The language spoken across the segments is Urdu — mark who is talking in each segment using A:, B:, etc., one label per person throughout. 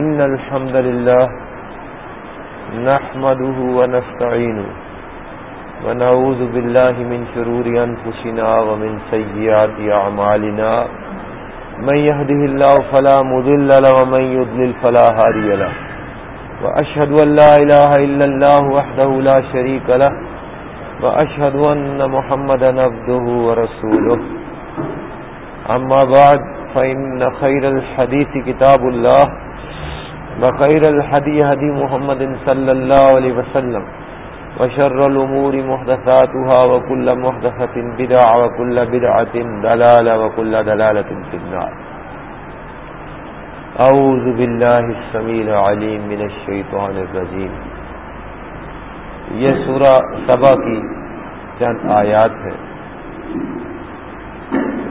A: إن الحمد لله نحمده ونستعينه ونعوذ بالله من شرور أنفسنا ومن سيئات أعمالنا من يهده الله فلا مذل له ومن يضلل فلا هاري له وأشهد أن لا إله إلا الله وحده لا شريك له وأشهد أن محمد نبده ورسوله أما بعد فإن خير الحديث كتاب الله وخير الحدي هدي محمد صلى الله عليه وسلم وشر الأمور محدثاتها وكل محدثة بدع وكل بدعة دلالة وكل دلالة في النار. أعوذ بالله السميع العليم من الشيطان الرجيم. یہ سورہ سبا کی چند آیات ہیں۔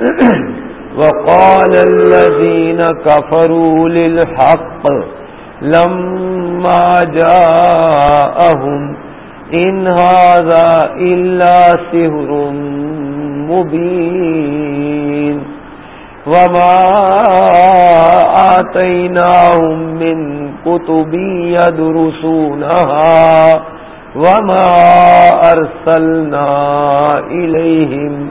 A: وقال الذين كفروا للحق لما جاءهم إن هذا إلا سهر مبين وما آتيناهم من كتب يدرسونها وما أرسلنا إليهم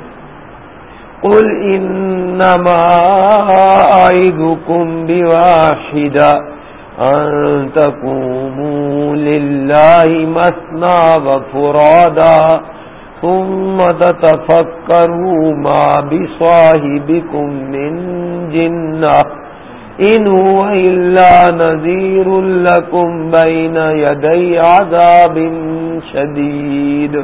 A: قل إنما أعيدكم بواحدة أن تقوموا لله مثنى وفرادا ثم تتفكروا ما بصاحبكم من جنة إن هو إلا نذير لكم بين يدي عذاب شديد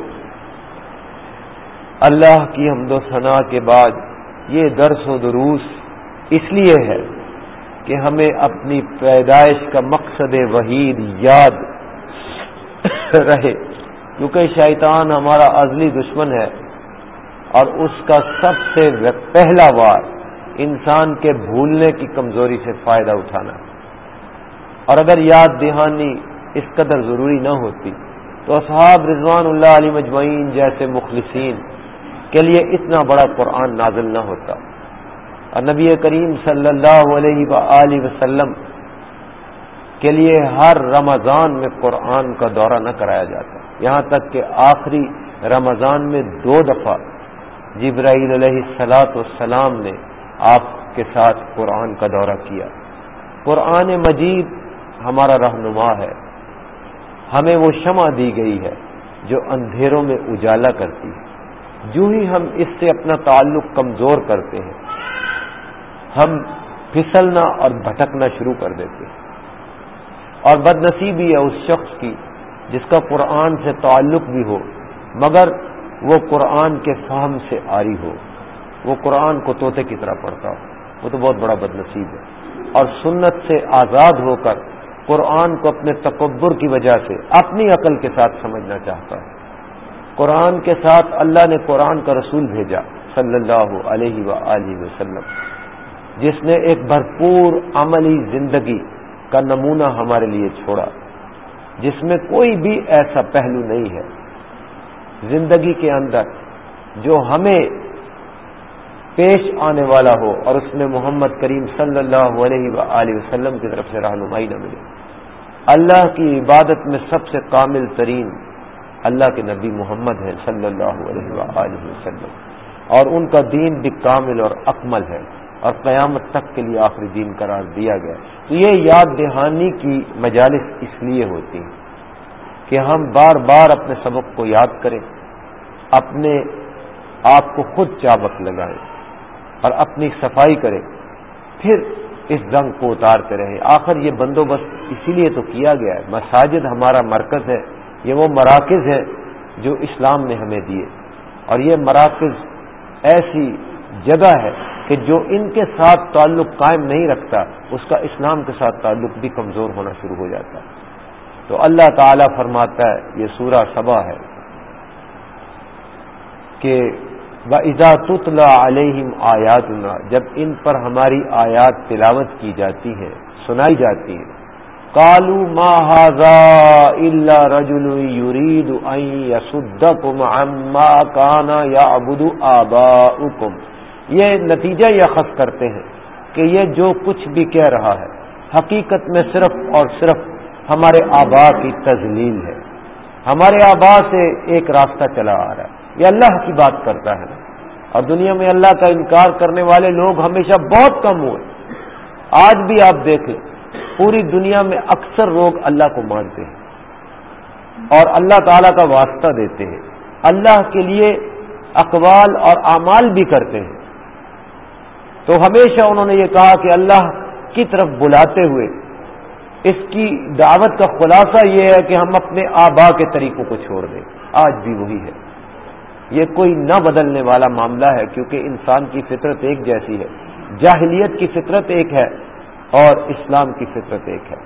A: اللہ کی حمد و ثنا کے بعد یہ درس و دروس اس لیے ہے کہ ہمیں اپنی پیدائش کا مقصد وحید یاد رہے، کیونکہ شیطان ہمارا ازلی دشمن ہے اور اس کا سب سے پہلا وار انسان کے بھولنے کی کمزوری سے فائدہ اٹھانا۔ اور اگر یاد دہانی اس قدر ضروری نہ ہوتی تو اصحاب رضوان اللہ علی مجمعین جیسے مخلصین کے لیے اتنا بڑا قرآن نازل نہ ہوتا۔ اور نبی کریم صلی اللہ علیہ و وسلم کے لیے ہر رمضان میں قرآن کا دورہ نہ کرایا جاتا۔ یہاں تک کہ آخری رمضان میں دو دفعہ جبرائیل علیہ السلاۃ والسلام نے آپ کے ساتھ قرآن کا دورہ کیا۔ قرآن مجید ہمارا رہنما ہے۔ ہمیں وہ شمع دی گئی ہے جو اندھیروں میں اجالا کرتی ہے۔ جو ہی ہم اس سے اپنا تعلق کمزور کرتے ہیں، ہم پھسلنا اور بھٹکنا شروع کر دیتے ہیں۔ اور بد نصیبی ہے اس شخص کی جس کا قرآن سے تعلق بھی ہو، مگر وہ قرآن کے فہم سے آری ہو۔ وہ قرآن کو طوطے کی طرح پڑھتا ہو۔ وہ تو بہت بڑا بد نصیب ہے۔ اور سنت سے آزاد ہو کر قرآن کو اپنے تکبر کی وجہ سے اپنی عقل کے ساتھ سمجھنا چاہتا ہے۔ قرآن کے ساتھ اللہ نے قرآن کا رسول بھیجا صلی اللہ علیہ و وسلم، جس نے ایک بھرپور عملی زندگی کا نمونہ ہمارے لیے چھوڑا، جس میں کوئی بھی ایسا پہلو نہیں ہے۔ زندگی کے اندر جو ہمیں پیش آنے والا ہو اور اس میں محمد کریم صلی اللہ علیہ و وسلم کی طرف سے رہنمائی نہ ملے۔ اللہ کی عبادت میں سب سے کامل ترین اللہ کے نبی محمد ہیں صلی اللہ علیہ و وسلم۔ اور ان کا دین بھی کامل اور اکمل ہے اور قیامت تک کے لیے آخری دین قرار دیا گیا۔ تو یہ یاد دہانی کی مجالس اس لیے ہوتی ہیں کہ ہم بار بار اپنے سبق کو یاد کریں، اپنے آپ کو خود چابک لگائیں اور اپنی صفائی کریں، پھر اس زنگ کو اتارتے رہیں۔ آخر یہ بندوبست اسی لیے تو کیا گیا ہے۔ مساجد ہمارا مرکز ہے۔ یہ وہ مراکز ہے جو اسلام نے ہمیں دیے۔ اور یہ مراکز ایسی جگہ ہے کہ جو ان کے ساتھ تعلق قائم نہیں رکھتا، اس کا اسلام کے ساتھ تعلق بھی کمزور ہونا شروع ہو جاتا ہے۔ تو اللہ تعالی فرماتا ہے، یہ سورہ سبا ہے، کہ اجا تتلا علیہم آیات جب ان پر ہماری آیات تلاوت کی جاتی ہیں، سنائی جاتی ہیں کالو ماہذا اللہ رجل یرید عما کانا یا ابدو آبا یہ نتیجہ یہ خط کرتے ہیں کہ یہ جو کچھ بھی کہہ رہا ہے، حقیقت میں صرف اور صرف ہمارے آبا کی تزلیل ہے۔ ہمارے آبا سے ایک راستہ چلا آ رہا ہے۔ یہ اللہ کی بات کرتا ہے۔ اور دنیا میں اللہ کا انکار کرنے والے لوگ ہمیشہ بہت کم ہوئے۔ آج بھی آپ دیکھیں پوری دنیا میں اکثر لوگ اللہ کو مانتے ہیں اور اللہ تعالی کا واسطہ دیتے ہیں۔ اللہ کے لیے اقوال اور اعمال بھی کرتے ہیں۔ تو ہمیشہ انہوں نے یہ کہا کہ اللہ کی طرف بلاتے ہوئے، اس کی دعوت کا خلاصہ یہ ہے کہ ہم اپنے آبا کے طریقوں کو چھوڑ دیں۔ آج بھی وہی ہے۔ یہ کوئی نہ بدلنے والا معاملہ ہے کیونکہ انسان کی فطرت ایک جیسی ہے۔ جاہلیت کی فطرت ایک ہے۔ اور اسلام کی فطرت ایک ہے۔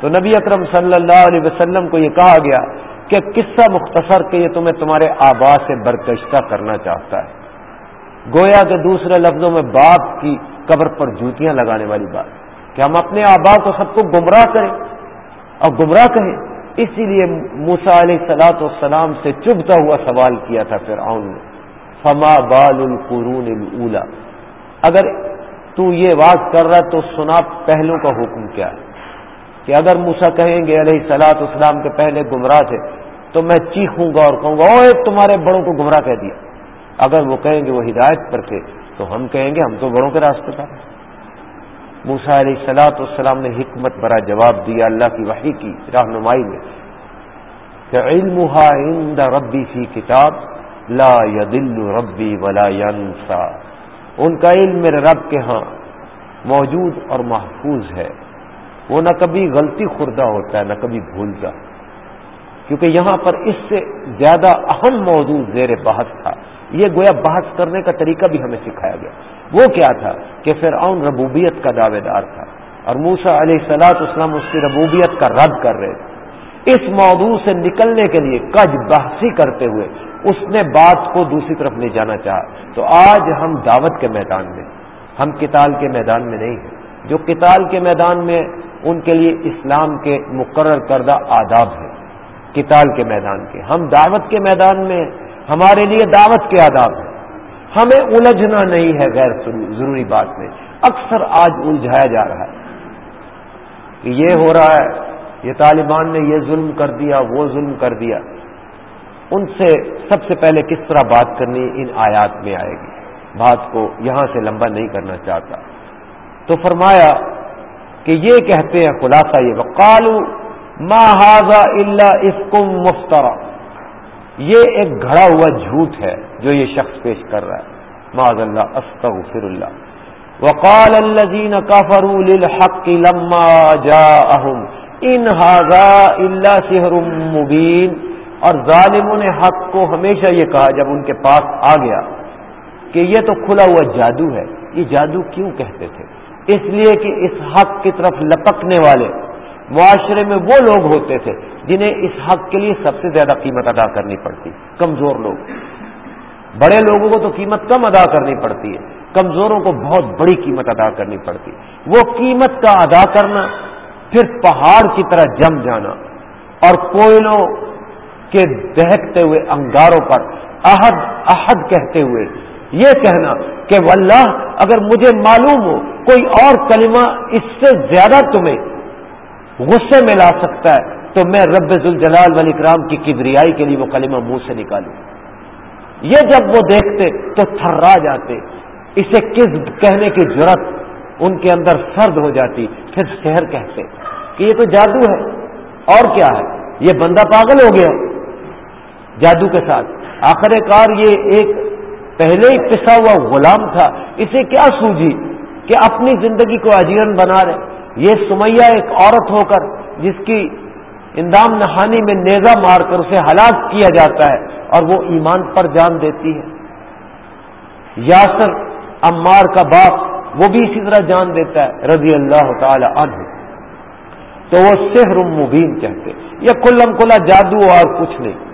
A: تو نبی اکرم صلی اللہ علیہ وسلم کو یہ کہا گیا کہ قصہ مختصر کہ یہ تمہیں تمہارے آبا سے برکشتہ کرنا چاہتا ہے۔ گویا کے دوسرے لفظوں میں باپ کی قبر پر جوتیاں لگانے والی بات۔ کہ ہم اپنے آبا کو سب کو گمراہ کریں اور گمراہ کہیں۔ اسی لیے موسا علیہ سلاۃ والسلام سے چبھتا ہوا سوال کیا تھا پھر نے۔ فما بال القرون الا اگر تو یہ بات کر رہا تو سنا پہلوں کا حکم کیا ہے؟ کہ اگر موسا کہیں گے علیہ سلاۃ اسلام کے پہلے گمراہ تھے، تو میں چیخوں گا اور کہوں گا او تمہارے بڑوں کو گمراہ کہہ دیا۔ اگر وہ کہیں گے وہ ہدایت پر تھے، تو ہم کہیں گے ہم تو بڑوں کے راستے پر موسا علیہ سلاۃ والسلام نے حکمت برا جواب دیا اللہ کی وحی کی رہنمائی میں کہ علم عند ربی فی کتاب لا یدل ربی ولا ینسا۔ ان کا علم میرے رب کے ہاں موجود اور محفوظ ہے۔ وہ نہ کبھی غلطی خوردہ ہوتا ہے، نہ کبھی بھولتا کیونکہ یہاں پر اس سے زیادہ اہم موضوع زیر بحث تھا۔ یہ گویا بحث کرنے کا طریقہ بھی ہمیں سکھایا گیا۔ وہ کیا تھا کہ فرعون ربوبیت کا دعوے دار تھا اور موسا علیہ سلاط اسلام اس کی ربوبیت کا رد کر رہے تھے۔ اس موضوع سے نکلنے کے لیے کج بحثی کرتے ہوئے اس نے بات کو دوسری طرف لے جانا چاہا۔ تو آج ہم دعوت کے میدان میں، ہم کتال کے میدان میں نہیں ہیں۔ جو کتال کے میدان میں ان کے لیے اسلام کے مقرر کردہ آداب ہیں۔ کتال کے میدان کے۔ ہم دعوت کے میدان میں، ہمارے لیے دعوت کے آداب ہیں۔ ہمیں الجھنا نہیں ہے غیر ضروری بات میں۔ اکثر آج الجھایا جا رہا ہے۔ کہ یہ ہو رہا ہے، یہ طالبان نے یہ ظلم کر دیا، وہ ظلم کر دیا۔ ان سے سب سے پہلے کس طرح بات کرنی ان آیات میں آئے گی؟ بات کو یہاں سے لمبا نہیں کرنا چاہتا۔ تو فرمایا کہ یہ کہتے ہیں خلاصہ یہ وقالو ما هذا اللہ اسکم مفترا یہ ایک گھڑا ہوا جھوٹ ہے جو یہ شخص پیش کر رہا ہے۔ معذ اللہ استغفر اللہ وقال الذين كفروا للحق لما جاءهم ان هذا الا سحر مبين۔ اور ظالموں نے حق کو ہمیشہ یہ کہا جب ان کے پاس آ گیا کہ یہ تو کھلا ہوا جادو ہے، یہ جادو کیوں کہتے تھے؟ اس لیے کہ اس حق کی طرف لپکنے والے، معاشرے میں وہ لوگ ہوتے تھے جنہیں اس حق کے لیے سب سے زیادہ قیمت ادا کرنی پڑتی، کمزور لوگ۔ بڑے لوگوں کو تو قیمت کم ادا کرنی پڑتی ہے، کمزوروں کو بہت بڑی قیمت ادا کرنی پڑتی۔ وہ قیمت کا ادا کرنا، پھر پہاڑ کی طرح جم جانا اور کوئلوں کے دہتے ہوئے انگاروں پر عہد عہد کہتے ہوئے۔ یہ کہنا کہ واللہ، اگر مجھے معلوم ہو کوئی اور کلمہ اس سے زیادہ تمہیں غصے میں لا سکتا ہے، تو میں رب الجلال ولی کرام کی کبریائی کے لیے وہ کلمہ منہ سے نکالوں۔ یہ جب وہ دیکھتے تو تھرا جاتے۔ اسے کس کہنے کی ضرورت ان کے اندر سرد ہو جاتی، پھر شہر کہتے کہ یہ تو جادو ہے۔ اور کیا ہے؟ یہ بندہ پاگل ہو گیا۔ جادو کے ساتھ۔ آخر کار یہ ایک پہلے ہی پسا ہوا غلام تھا۔ اسے کیا سوجھی کہ اپنی زندگی کو اجیرن بنا رہے۔ یہ سمیہ ایک عورت ہو کر جس کی اندام نہانی میں نیزا مار کر اسے ہلاک کیا جاتا ہے اور وہ ایمان پر جان دیتی ہے۔ یاسر عمار کا باپ وہ بھی اسی طرح جان دیتا ہے، رضی اللہ تعالی عنہ۔ تو وہ سحر مبین کہتے یہ کلم کلا جادو اور کچھ نہیں۔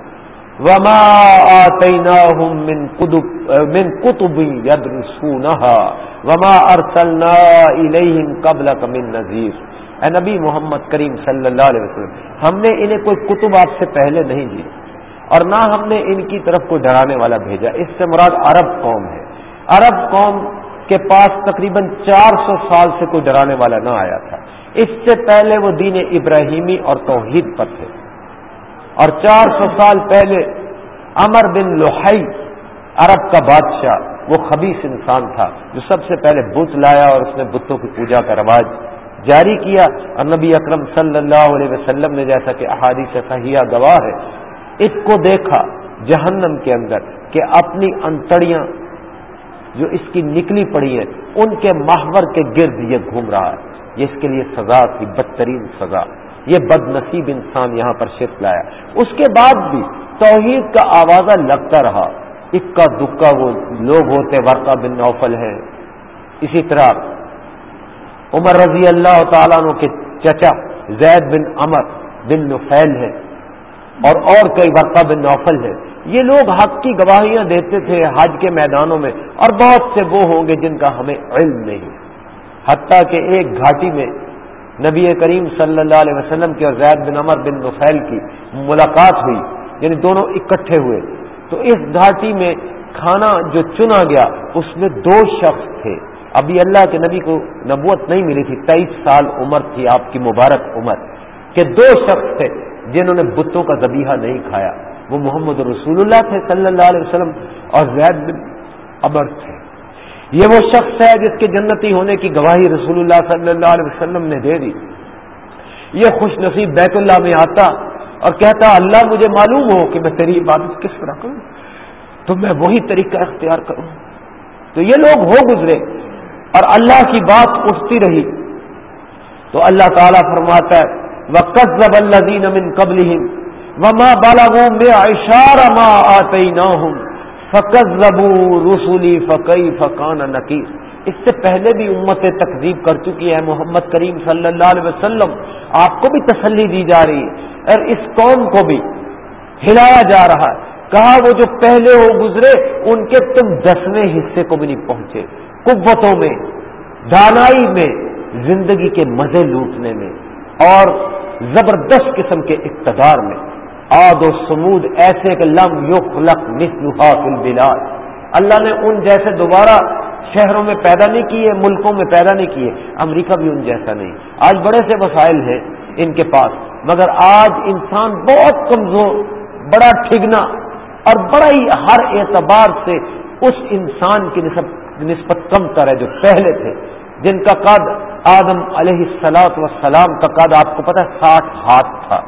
A: وما آتيناهم من كتب من كتب يدرسونها وما ارسلنا اليهم قبلك من نذير۔ اے نبی محمد کریم صلی اللہ علیہ وسلم، ہم نے انہیں کوئی کتب آپ سے پہلے نہیں دی اور نہ ہم نے ان کی طرف کوئی ڈرانے والا بھیجا۔ اس سے مراد عرب قوم ہے۔ عرب قوم کے پاس تقریباً چار سو سال سے کوئی ڈرانے والا نہ آیا تھا۔ اس سے پہلے وہ دین ابراہیمی اور توحید پر تھے۔ اور چار سو سال پہلے امر بن لوہائی عرب کا بادشاہ، وہ خبیص انسان تھا جو سب سے پہلے بت لایا اور اس نے بتوں کی پوجا کا رواج جاری کیا اور نبی اکرم صلی اللہ علیہ وسلم نے جیسا کہ احادیث صحیحہ گواہ ہے، اس کو دیکھا جہنم کے اندر کہ اپنی انتڑیاں جو اس کی نکلی پڑی ہیں، ان کے محور کے گرد یہ گھوم رہا ہے۔ یہ اس کے لیے سزا تھی بدترین سزا۔ یہ بد نصیب انسان یہاں پر شرک لایا۔ اس کے بعد بھی توحید کا آوازہ لگتا رہا۔ اکا دکا وہ لوگ ہوتے، ورقہ بن نوفل ہیں۔ اسی طرح عمر رضی اللہ تعالیٰ عنہ کے چچا زید بن امر بن نفیل ہے اور اور کئی ورقہ بن نوفل ہے یہ لوگ حق کی گواہیاں دیتے تھے حج کے میدانوں میں اور بہت سے وہ ہوں گے جن کا ہمیں علم نہیں۔ حتیٰ کہ ایک گھاٹی میں نبی کریم صلی اللہ علیہ وسلم کی اور زید بن عمر بن نفیل کی ملاقات ہوئی یعنی دونوں اکٹھے ہوئے۔ تو اس گھاٹی میں کھانا جو چنا گیا، اس میں دو شخص تھے۔ ابھی اللہ کے نبی کو نبوت نہیں ملی تھی، تیئیس سال عمر تھی آپ کی مبارک عمر کہ دو شخص تھے جنہوں نے بتوں کا ذبیحہ نہیں کھایا۔ وہ محمد رسول اللہ تھے صلی اللہ علیہ وسلم اور زید بن عمر تھے۔ یہ وہ شخص ہے جس کے جنتی ہونے کی گواہی رسول اللہ صلی اللہ علیہ وسلم نے دے دی۔ یہ خوش نصیب بیت اللہ میں آتا اور کہتا، اللہ مجھے معلوم ہو کہ میں تیری عبادت کس طرح کروں۔ تو میں وہی طریقہ اختیار کروں۔ تو یہ لوگ ہو گزرے اور اللہ کی بات اٹھتی رہی۔ تو اللہ تعالیٰ فرماتا ہے وقت زب اللہ قبل وما بالا میں اشارہ ماں آتے نہ ہوں فقط زبو رسولی فقی فقان نقیر اس سے پہلے بھی امت تقزیب کر چکی ہے محمد کریم صلی اللہ علیہ وسلم۔ آپ کو بھی تسلی دی جا رہی ہے اور اس قوم کو بھی ہلایا جا رہا ہے۔ کہا وہ جو پہلے ہو گزرے، ان کے تم دسویں حصے کو بھی نہیں پہنچے۔ قوتوں میں، دانائی میں، زندگی کے مزے لوٹنے میں اور زبردست قسم کے اقتدار میں۔ آد و سمود ایسے کہ لم یخ لق البلاد۔ اللہ نے ان جیسے دوبارہ شہروں میں پیدا نہیں کیے، ملکوں میں پیدا نہیں کیے، امریکہ بھی ان جیسا نہیں۔ آج بڑے سے وسائل ہیں ان کے پاس، مگر آج انسان بہت کمزور، بڑا ٹھگنا اور بڑا ہی ہر اعتبار سے اس انسان کی نسبت کم تر ہے جو پہلے تھے۔ جن کا قد آدم علیہ السلاط وسلام کا قد آپ کو پتا ہے، ساٹھ ہاتھ تھا۔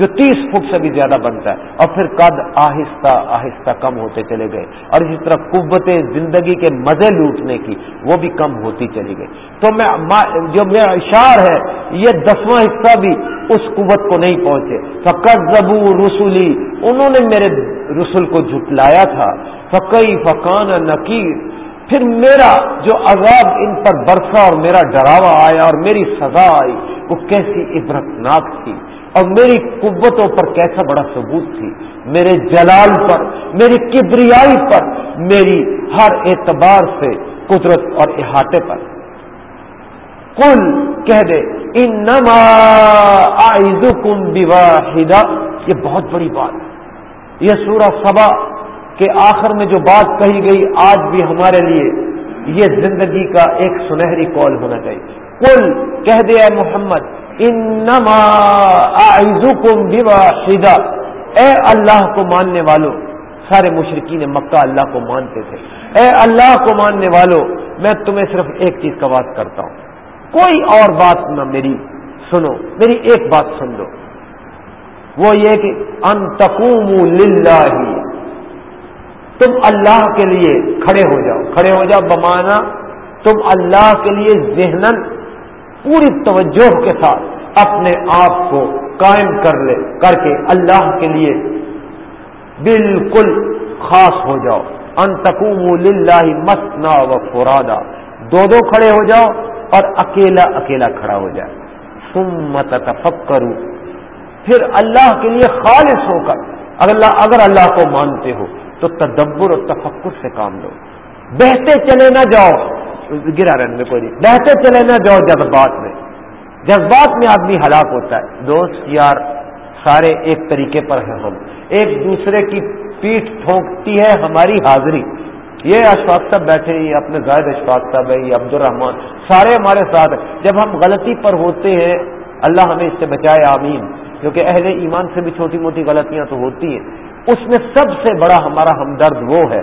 A: جو تیس فٹ سے بھی زیادہ بنتا ہے۔ اور پھر قد آہستہ آہستہ کم ہوتے چلے گئے۔ اور اسی طرح قوتیں زندگی کے مزے لوٹنے کی وہ بھی کم ہوتی چلی گئی۔ تو میں جو میرا اشار ہے، یہ دسواں حصہ بھی اس قوت کو نہیں پہنچے۔ فقط زبو رسولی انہوں نے میرے رسول کو جھٹلایا تھا۔ فقی فقان نقیر پھر میرا جو عذاب ان پر برسا اور میرا ڈراوا آیا اور میری سزا آئی، وہ کیسی عبرتناک تھی۔ اور میری قوتوں پر کیسا بڑا ثبوت تھی، میرے جلال پر، میری کبریائی پر، میری ہر اعتبار سے قدرت اور احاطے پر۔ کل کہہ دے ان نما کم یہ بہت بڑی بات یہ سورہ سبا کے آخر میں جو بات کہی گئی، آج بھی ہمارے لیے یہ زندگی کا ایک سنہری کال ہونا چاہیے۔ کل کہہ دے اے محمد انما اعزکم بواحدہ۔ اے اللہ کو ماننے والوں سارے مشرقین مکہ اللہ کو مانتے تھے۔ اے اللہ کو ماننے والوں میں تمہیں صرف ایک چیز کا بات کرتا ہوں۔ کوئی اور بات نہ میری، سنو، میری ایک بات سن لو۔ وہ یہ کہ انتقوم للہ۔ تم اللہ کے لیے کھڑے ہو جاؤ۔ کھڑے ہو جاؤ بمانا تم اللہ کے لیے ذہن پوری توجہ کے ساتھ اپنے آپ کو قائم کر لے، کر کے اللہ کے لیے بالکل خاص ہو جاؤ۔ انتقوم للہ مسنا و فرادا۔ دو دو کھڑے ہو جاؤ اور اکیلا اکیلا کھڑا ہو جائے۔ سمت تفکرو پھر اللہ کے لیے خالص ہو کر، اگر اللہ اگر اللہ کو مانتے ہو تو تدبر اور تفکر سے کام لو۔ بہتے چلے نہ جاؤ۔ گرا رن میں کوئی نہیں۔ بہتے چلے نہ جاؤ جذبات میں۔ جذبات میں آدمی ہلاک ہوتا ہے۔ دوست یار، سارے ایک طریقے پر ہیں ہم۔ ایک دوسرے کی پیٹ ٹھونکتی ہے ہماری حاضری۔ یہ اشفاق صاحب بیٹھے یہ اپنے زائد اشفاق صاحب ہے یہ عبد الرحمان سارے ہمارے ساتھ جب ہم غلطی پر ہوتے ہیں، اللہ ہمیں اس سے بچائے، آمین۔ کیونکہ اہل ایمان سے بھی چھوٹی موٹی غلطیاں تو ہوتی ہیں۔ اس میں سب سے بڑا ہمارا ہمدرد وہ ہے،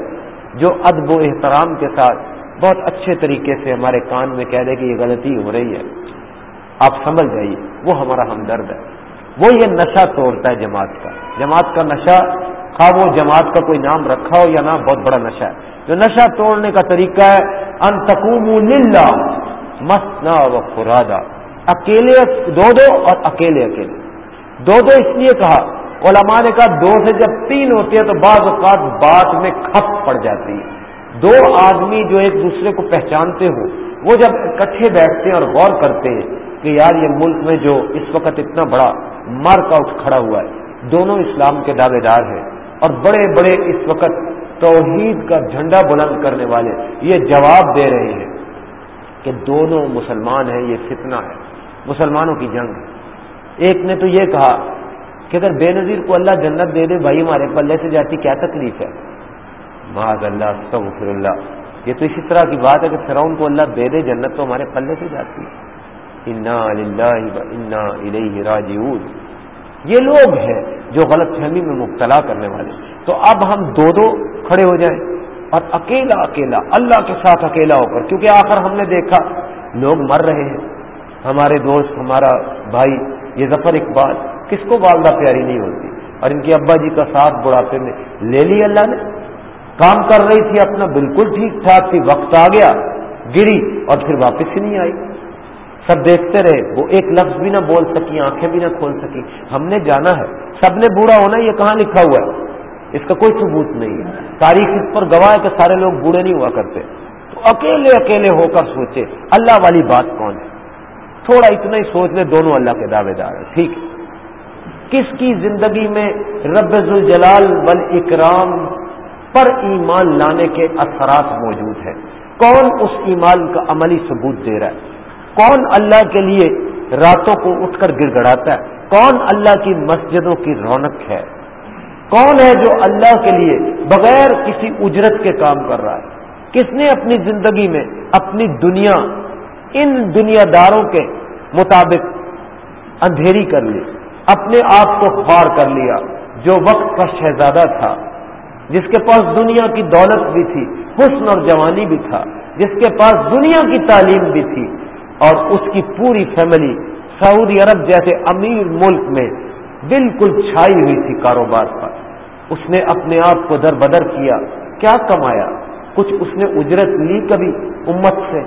A: جو ادب و احترام کے ساتھ بہت اچھے طریقے سے ہمارے کان میں کہہ دے کہ یہ غلطی ہو رہی ہے۔ آپ سمجھ جائیے، وہ ہمارا ہمدرد ہے۔ وہ یہ نشہ توڑتا ہے جماعت کا۔ جماعت کا نشہ، خواہ وہ جماعت کا کوئی نام رکھا ہو یا نہ، بہت بڑا نشہ ہے۔ جو نشہ توڑنے کا طریقہ ہے انتقوم للہ مسنا و خرادا اکیلے دو دو اور اکیلے اکیلے۔ دو دو اس لیے کہا، علماء نے کہا، دو سے جب تین ہوتی ہے تو بعض اوقات بات میں کھپ پڑ جاتی ہے۔ دو آدمی جو ایک دوسرے کو پہچانتے ہوں، وہ جب اکٹھے بیٹھتے ہیں اور غور کرتے ہیں کہ یار یہ ملک میں جو اس وقت اتنا بڑا مارک آؤٹ کھڑا ہوا ہے، دونوں اسلام کے دعوے دار ہیں اور بڑے بڑے اس وقت توحید کا جھنڈا بلند کرنے والے یہ جواب دے رہے ہیں کہ دونوں مسلمان ہیں، یہ فتنہ ہے، مسلمانوں کی جنگ ہے۔ ایک نے تو یہ کہا کہ اگر بے نظیر کو اللہ جنت دے دے، بھائی ہمارے پلے سے جاتی کیا تکلیف ہے؟ معاذ اللہ، استغفر اللہ۔ یہ تو اسی طرح کی بات ہے کہ فرعون کو اللہ دے دے، جنت تو ہمارے پلے سے جاتی ہے۔ انا انا راجعون۔ یہ لوگ ہیں جو غلط فہمی میں مبتلا کرنے والے۔ تو اب ہم دو دو کھڑے ہو جائیں۔ اور اکیلا اکیلا، اللہ کے ساتھ اکیلا ہو کر، کیونکہ آخر ہم نے دیکھا، لوگ مر رہے ہیں۔ ہمارے دوست، ہمارا بھائی، یہ ظفر اقبال، کس کو والدہ پیاری نہیں ہوتی؟ اور ان کے ابا جی کا ساتھ بڑھاپے میں لے لی اللہ نے؟ کام کر رہی تھی، اپنا بالکل ٹھیک ٹھاک تھی، وقت آ گیا، گری اور پھر واپس ہی نہیں آئی۔ سب دیکھتے رہے، وہ ایک لفظ بھی نہ بول سکی، آنکھیں بھی نہ کھول سکی۔ ہم نے جانا ہے، سب نے بوڑھا ہونا، یہ کہاں لکھا ہوا ہے؟ اس کا کوئی ثبوت نہیں ہے۔ تاریخ اس پر گواہ ہے کہ سارے لوگ بوڑھے نہیں ہوا کرتے۔ تو اکیلے اکیلے ہو کر سوچے، اللہ والی بات کون ہے؟ تھوڑا اتنا ہی سوچ لے، دونوں اللہ کے دعوے دار ہیں۔ ٹھیک۔ ہے کس کی زندگی میں رب الجلال بل اکرام پر ایمان لانے کے اثرات موجود ہیں۔ کون اس ایمان کا عملی ثبوت دے رہا ہے؟ کون اللہ کے لیے راتوں کو اٹھ کر گر گڑاتا ہے؟ کون اللہ کی مسجدوں کی رونق ہے؟ کون ہے جو اللہ کے لیے بغیر کسی اجرت کے کام کر رہا ہے؟ کس نے اپنی زندگی میں اپنی دنیا، ان دنیا داروں کے مطابق اندھیری کر لی، اپنے آپ کو خوار کر لیا، جو وقت کا شہزادہ تھا جس کے پاس دنیا کی دولت بھی تھی، حسن اور جوانی بھی تھا، جس کے پاس دنیا کی تعلیم بھی تھی، اور اس کی پوری فیملی سعودی عرب جیسے امیر ملک میں بالکل چھائی ہوئی تھی کاروبار پر۔ اس نے اپنے آپ کو در بدر کیا کیا کمایا؟ کچھ اس نے اجرت لی کبھی امت سے؟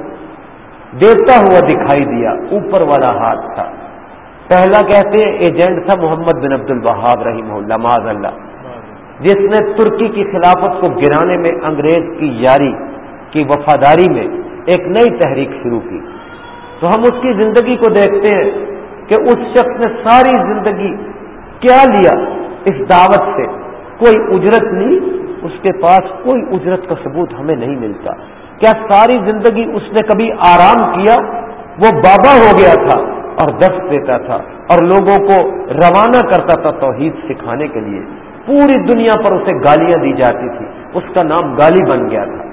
A: دیتا ہوا دکھائی دیا، اوپر والا ہاتھ تھا۔ پہلا کہتے ایجنٹ تھا محمد بن عبد البہاب رحیم اللہ، معاذ اللہ۔ جس نے ترکی کی خلافت کو گرانے میں انگریز کی یاری کی وفاداری میں ایک نئی تحریک شروع کی۔ تو ہم اس کی زندگی کو دیکھتے ہیں کہ اس شخص نے ساری زندگی کیا لیا اس دعوت سے؟ کوئی اجرت لی اس کے پاس کوئی اجرت کا ثبوت ہمیں نہیں ملتا۔ کیا ساری زندگی اس نے کبھی آرام کیا؟ وہ بابا ہو گیا تھا اور دست دیتا تھا اور لوگوں کو روانہ کرتا تھا توحید سکھانے کے لیے۔ پوری دنیا پر اسے گالیاں دی جاتی تھی۔ اس کا نام گالی بن گیا تھا۔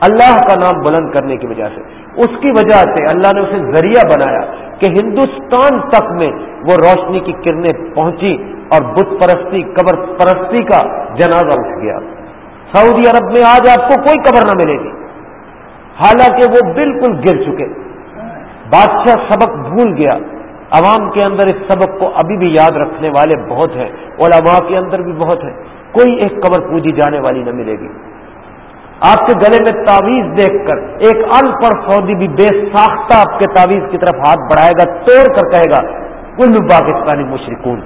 A: اللہ کا نام بلند کرنے کی وجہ سے۔ اس کی وجہ سے اللہ نے اسے ذریعہ بنایا کہ ہندوستان تک میں وہ روشنی کی کرنیں پہنچی اور بت پرستی، قبر پرستی کا جنازہ اٹھ گیا۔ سعودی عرب میں آج آپ کو کوئی قبر نہ ملے گی۔ حالانکہ وہ بالکل گر چکے۔ بادشاہ سبق بھول گیا۔ عوام کے اندر اس سبق کو ابھی بھی یاد رکھنے والے بہت ہیں، علماء کے اندر بھی بہت ہیں۔ کوئی ایک قبر پوجی جانے والی نہ ملے گی۔ آپ کے گلے میں تعویذ دیکھ کر، ایک ان پڑھ سعودی بھی بے ساختہ آپ کے تعویذ کی طرف ہاتھ بڑھائے گا، توڑ کر کہے گا، کل پاکستانی مشرقون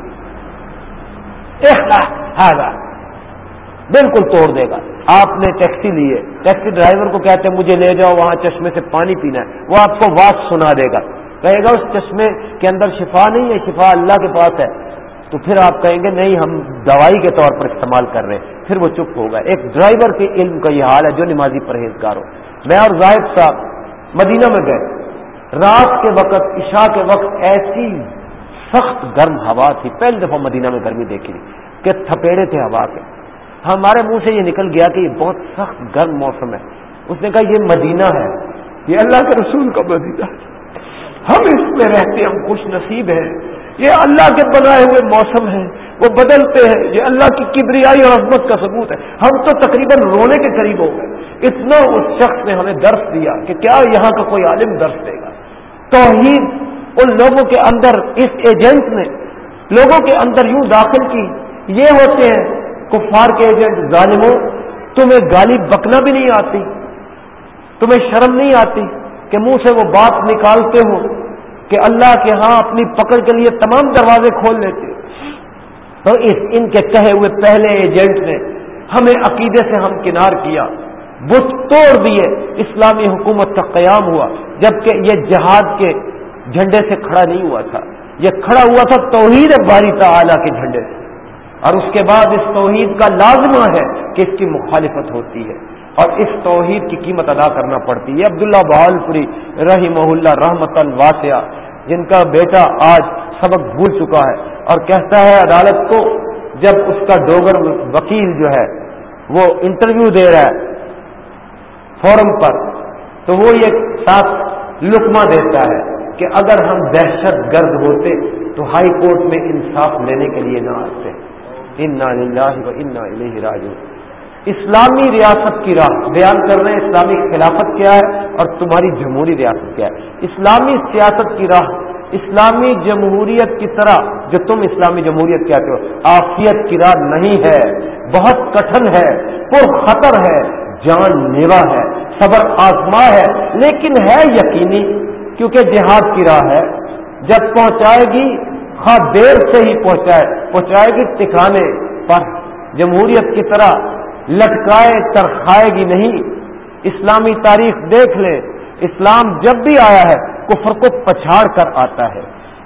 A: ہاں بالکل توڑ دے گا۔ آپ نے ٹیکسی لی ہے۔ ٹیکسی ڈرائیور کو کہتے ہیں، مجھے لے جاؤ، وہاں چشمے سے پانی پینا ہے۔ وہ آپ کو بات سنا دے گا۔ کہے گا، اس چشمے کے اندر شفا نہیں ہے، شفا اللہ کے پاس ہے۔ تو پھر آپ کہیں گے، نہیں، ہم دوائی کے طور پر استعمال کر رہے ہیں۔ پھر وہ چپ ہوگا ایک ڈرائیور کے علم کا یہ حال ہے، جو نمازی پرہیزگار ہو میں اور زاہد صاحب مدینہ میں گئے۔ رات کے وقت، عشاء کے وقت ایسی سخت گرم ہوا تھی۔ پہلی دفعہ مدینہ میں گرمی دیکھی تھی کہ تھپیڑے تھے ہوا کے۔ ہمارے منہ سے یہ نکل گیا کہ یہ بہت سخت گرم موسم ہے۔ اس نے کہا، یہ مدینہ ہے۔ یہ اللہ کے رسول کا مدینہ ہے۔ ہم اس میں رہتے ہم خوش نصیب ہیں۔ یہ اللہ کے بنائے ہوئے موسم ہیں، وہ بدلتے ہیں۔ یہ اللہ کی کبریائی اور عظمت کا ثبوت ہے۔ ہم تو تقریباً رونے کے قریب ہو گئے۔ اتنا اس شخص نے ہمیں درس دیا کہ کیا یہاں کا کوئی عالم درس دے گا۔ توحید ان لوگوں کے اندر، اس ایجنٹ نے لوگوں کے اندر یوں داخل کی۔ یہ ہوتے ہیں کفار کے ایجنٹ، ظالموں۔ تمہیں گالی بکنا بھی نہیں آتی، تمہیں شرم نہیں آتی۔ کہ منہ سے وہ بات نکالتے ہو کہ اللہ کے ہاں اپنی پکڑ کے لیے تمام دروازے کھول لیتے۔ تو اس ان کے کہے ہوئے پہلے ایجنٹ نے ہمیں عقیدے سے ہم کنار کیا۔ بت توڑ دیے۔ اسلامی حکومت کا قیام ہوا۔ جبکہ یہ جہاد کے جھنڈے سے کھڑا نہیں ہوا تھا۔ یہ کھڑا ہوا تھا توحید باری تعالی کے جھنڈے سے۔ اور اس کے بعد اس توحید کا لازمہ ہے کہ اس کی مخالفت ہوتی ہے۔ اور اس توحید کی قیمت ادا کرنا پڑتی ہے۔ عبداللہ بہال پوری رحی محلہ رحمت الواسعہ جن کا بیٹا آج سبق بھول چکا ہے اور کہتا ہے، عدالت کو جب اس کا ڈوگر وکیل جو ہے وہ انٹرویو دے رہا ہے فورم پر، تو وہ یہ ساتھ لکما دیتا ہے کہ اگر ہم دہشت گرد ہوتے تو ہائی کورٹ میں انصاف لینے کے لیے نہ آتے۔ انا و انا راجو اسلامی ریاست کی راہ بیان کر رہے ہیں، اسلامی خلافت کیا ہے اور تمہاری جمہوری ریاست کیا ہے۔ اسلامی سیاست کی راہ، اسلامی جمہوریت کی طرح جو تم اسلامی جمہوریت کہتے ہو آفیت کی راہ نہیں ہے۔ بہت کٹن ہے پر خطر ہے، جان لیوا ہے، صبر آزما ہے۔ لیکن ہے یقینی، کیونکہ جہاد کی راہ ہے۔ جب پہنچائے گی، خواہ دیر سے ہی پہنچائے پہنچائے گی ٹکانے پر۔ جمہوریت کی طرح لٹکائے ترخائے گی نہیں۔ اسلامی تاریخ دیکھ لیں اسلام جب بھی آیا ہے، کفر کو پچھاڑ کر آتا ہے۔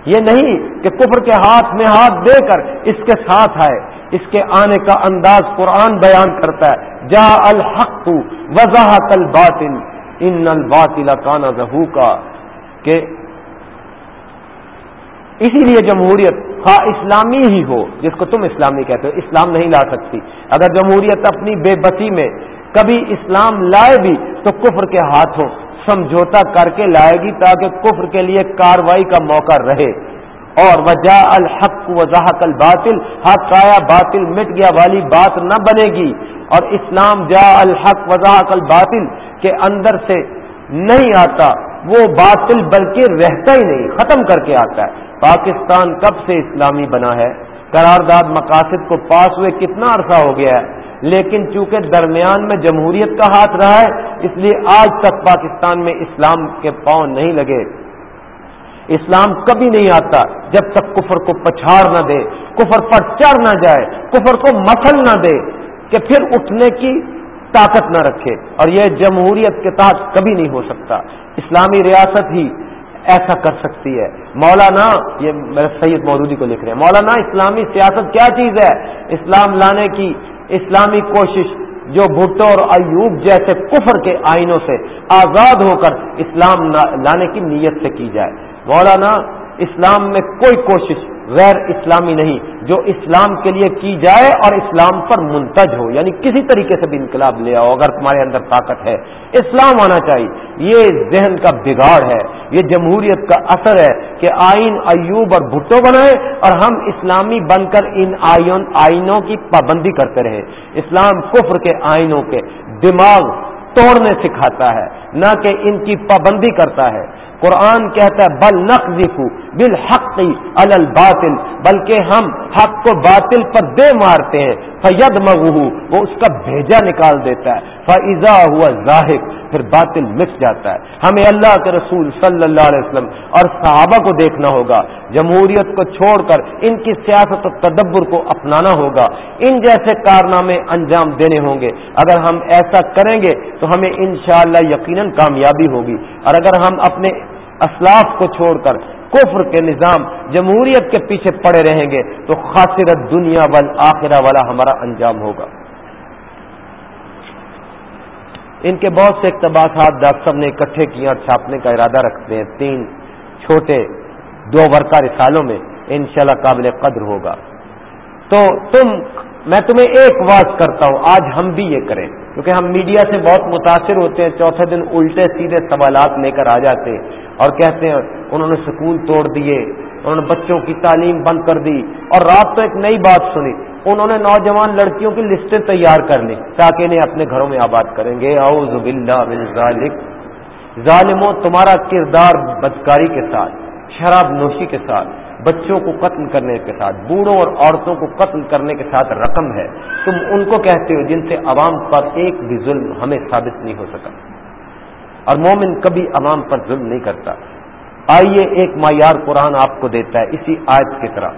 A: یہ نہیں کہ کفر کے ہاتھ میں ہاتھ دے کر اس کے ساتھ آئے، اس کے آنے کا انداز قرآن بیان کرتا ہے۔ جا الحق وضاح کل باطل ان الباطل کانا ظہو کا کہ اسی لیے جمہوریت خواہ اسلامی ہی ہو، جس کو تم اسلامی کہتے ہو، اسلام نہیں لا سکتی۔ اگر جمہوریت اپنی بے بسی میں کبھی اسلام لائے بھی تو کفر کے ہاتھوں سمجھوتا کر کے لائے گی تاکہ کفر کے لیے کاروائی کا موقع رہے۔ اور وجہ الحق وضاحت الباطل، حق آیا، باطل مٹ گیا والی بات نہ بنے گی۔ اور اسلام جا الحق وضاحت الباطل کے اندر سے نہیں آتا۔ وہ باطل بلکہ رہتا ہی نہیں، ختم کر کے آتا ہے۔ پاکستان کب سے اسلامی بنا ہے؟ قرارداد مقاصد کو پاس ہوئے کتنا عرصہ ہو گیا ہے؟ لیکن چونکہ درمیان میں جمہوریت کا ہاتھ رہا ہے، اس لیے آج تک پاکستان میں اسلام کے پاؤں نہیں لگے۔ اسلام کبھی نہیں آتا جب تک کفر کو پچھاڑ نہ دے، کفر پر چڑھ نہ جائے، کفر کو مسل نہ دے کہ پھر اٹھنے کی طاقت نہ رکھے۔ اور یہ جمہوریت کے تحت کبھی نہیں ہو سکتا۔ اسلامی ریاست ہی ایسا کر سکتی ہے۔ مولانا، یہ میرے سید مودودی کو لکھ رہے ہیں۔ مولانا، اسلامی سیاست کیا چیز ہے؟ اسلام لانے کی اسلامی کوشش جو بھٹو اور ایوب جیسے کفر کے آئینوں سے آزاد ہو کر اسلام لانے کی نیت سے کی جائے۔ مولانا، اسلام میں کوئی کوشش غیر اسلامی نہیں، جو اسلام کے لیے کی جائے اور اسلام پر منتج ہو یعنی کسی طریقے سے بھی انقلاب لے آؤ اگر تمہارے اندر طاقت ہے۔ اسلام آنا چاہیے۔ یہ ذہن کا بگاڑ ہے، یہ جمہوریت کا اثر ہے کہ آئین ایوب اور بھٹو بنائے اور ہم اسلامی بن کر ان آئینوں کی پابندی کرتے رہے۔ اسلام کفر کے آئینوں کے دماغ توڑنے سکھاتا ہے، نہ کہ ان کی پابندی کرتا ہے۔ قرآن کہتا ہے، بل نقذف بالحق علی الباطل بلکہ ہم حق کو باطل پر دے مارتے ہیں فید مغو وہ اس کا بھیجا نکال دیتا ہے فضا ہوا ظاہر پھر باطل مس جاتا ہے۔ ہمیں اللہ کے رسول صلی اللہ علیہ وسلم اور صحابہ کو دیکھنا ہوگا، جمہوریت کو چھوڑ کر ان کی سیاست و تدبر کو اپنانا ہوگا، ان جیسے کارنامے انجام دینے ہوں گے۔ اگر ہم ایسا کریں گے تو ہمیں انشاءاللہ یقیناً کامیابی ہوگی۔ اور اگر ہم اپنے اسلاف کو چھوڑ کر کفر کے نظام، جمہوریت کے پیچھے پڑے رہیں گے، تو خاصرت دنیا بل آخرہ والا ہمارا انجام ہوگا۔ ان کے بہت سے اقتباسات ڈاکٹر صاحب نے اکٹھے کیے اور چھاپنے کا ارادہ رکھتے ہیں۔ تین چھوٹے دو ورکا رسالوں میں انشاءاللہ قابل قدر ہوگا۔ تو تم، میں تمہیں ایک واز کرتا ہوں، آج ہم بھی یہ کریں۔ کیونکہ ہم میڈیا سے بہت متاثر ہوتے ہیں، چوتھے دن الٹے سیدھے سوالات لے کر آ جاتے اور کہتے ہیں انہوں نے سکول توڑ دیے، انہوں نے بچوں کی تعلیم بند کر دی اور رات تو ایک نئی بات سنی۔ انہوں نے نوجوان لڑکیوں کی لسٹیں تیار کر لی تاکہ انہیں اپنے گھروں میں آباد کریں گے۔ اعوذ باللہ من ذالک۔ ظالموں، تمہارا کردار بدکاری کے ساتھ، شراب نوشی کے ساتھ، بچوں کو قتل کرنے کے ساتھ، بوڑھوں اور عورتوں کو قتل کرنے کے ساتھ رقم ہے۔ تم ان کو کہتے ہو جن سے عوام پر ایک بھی ظلم ہمیں ثابت نہیں ہو سکا۔ اور مومن کبھی عوام پر ظلم نہیں کرتا۔ آئیے ایک معیار قرآن آپ کو دیتا ہے اسی آیت کی طرح۔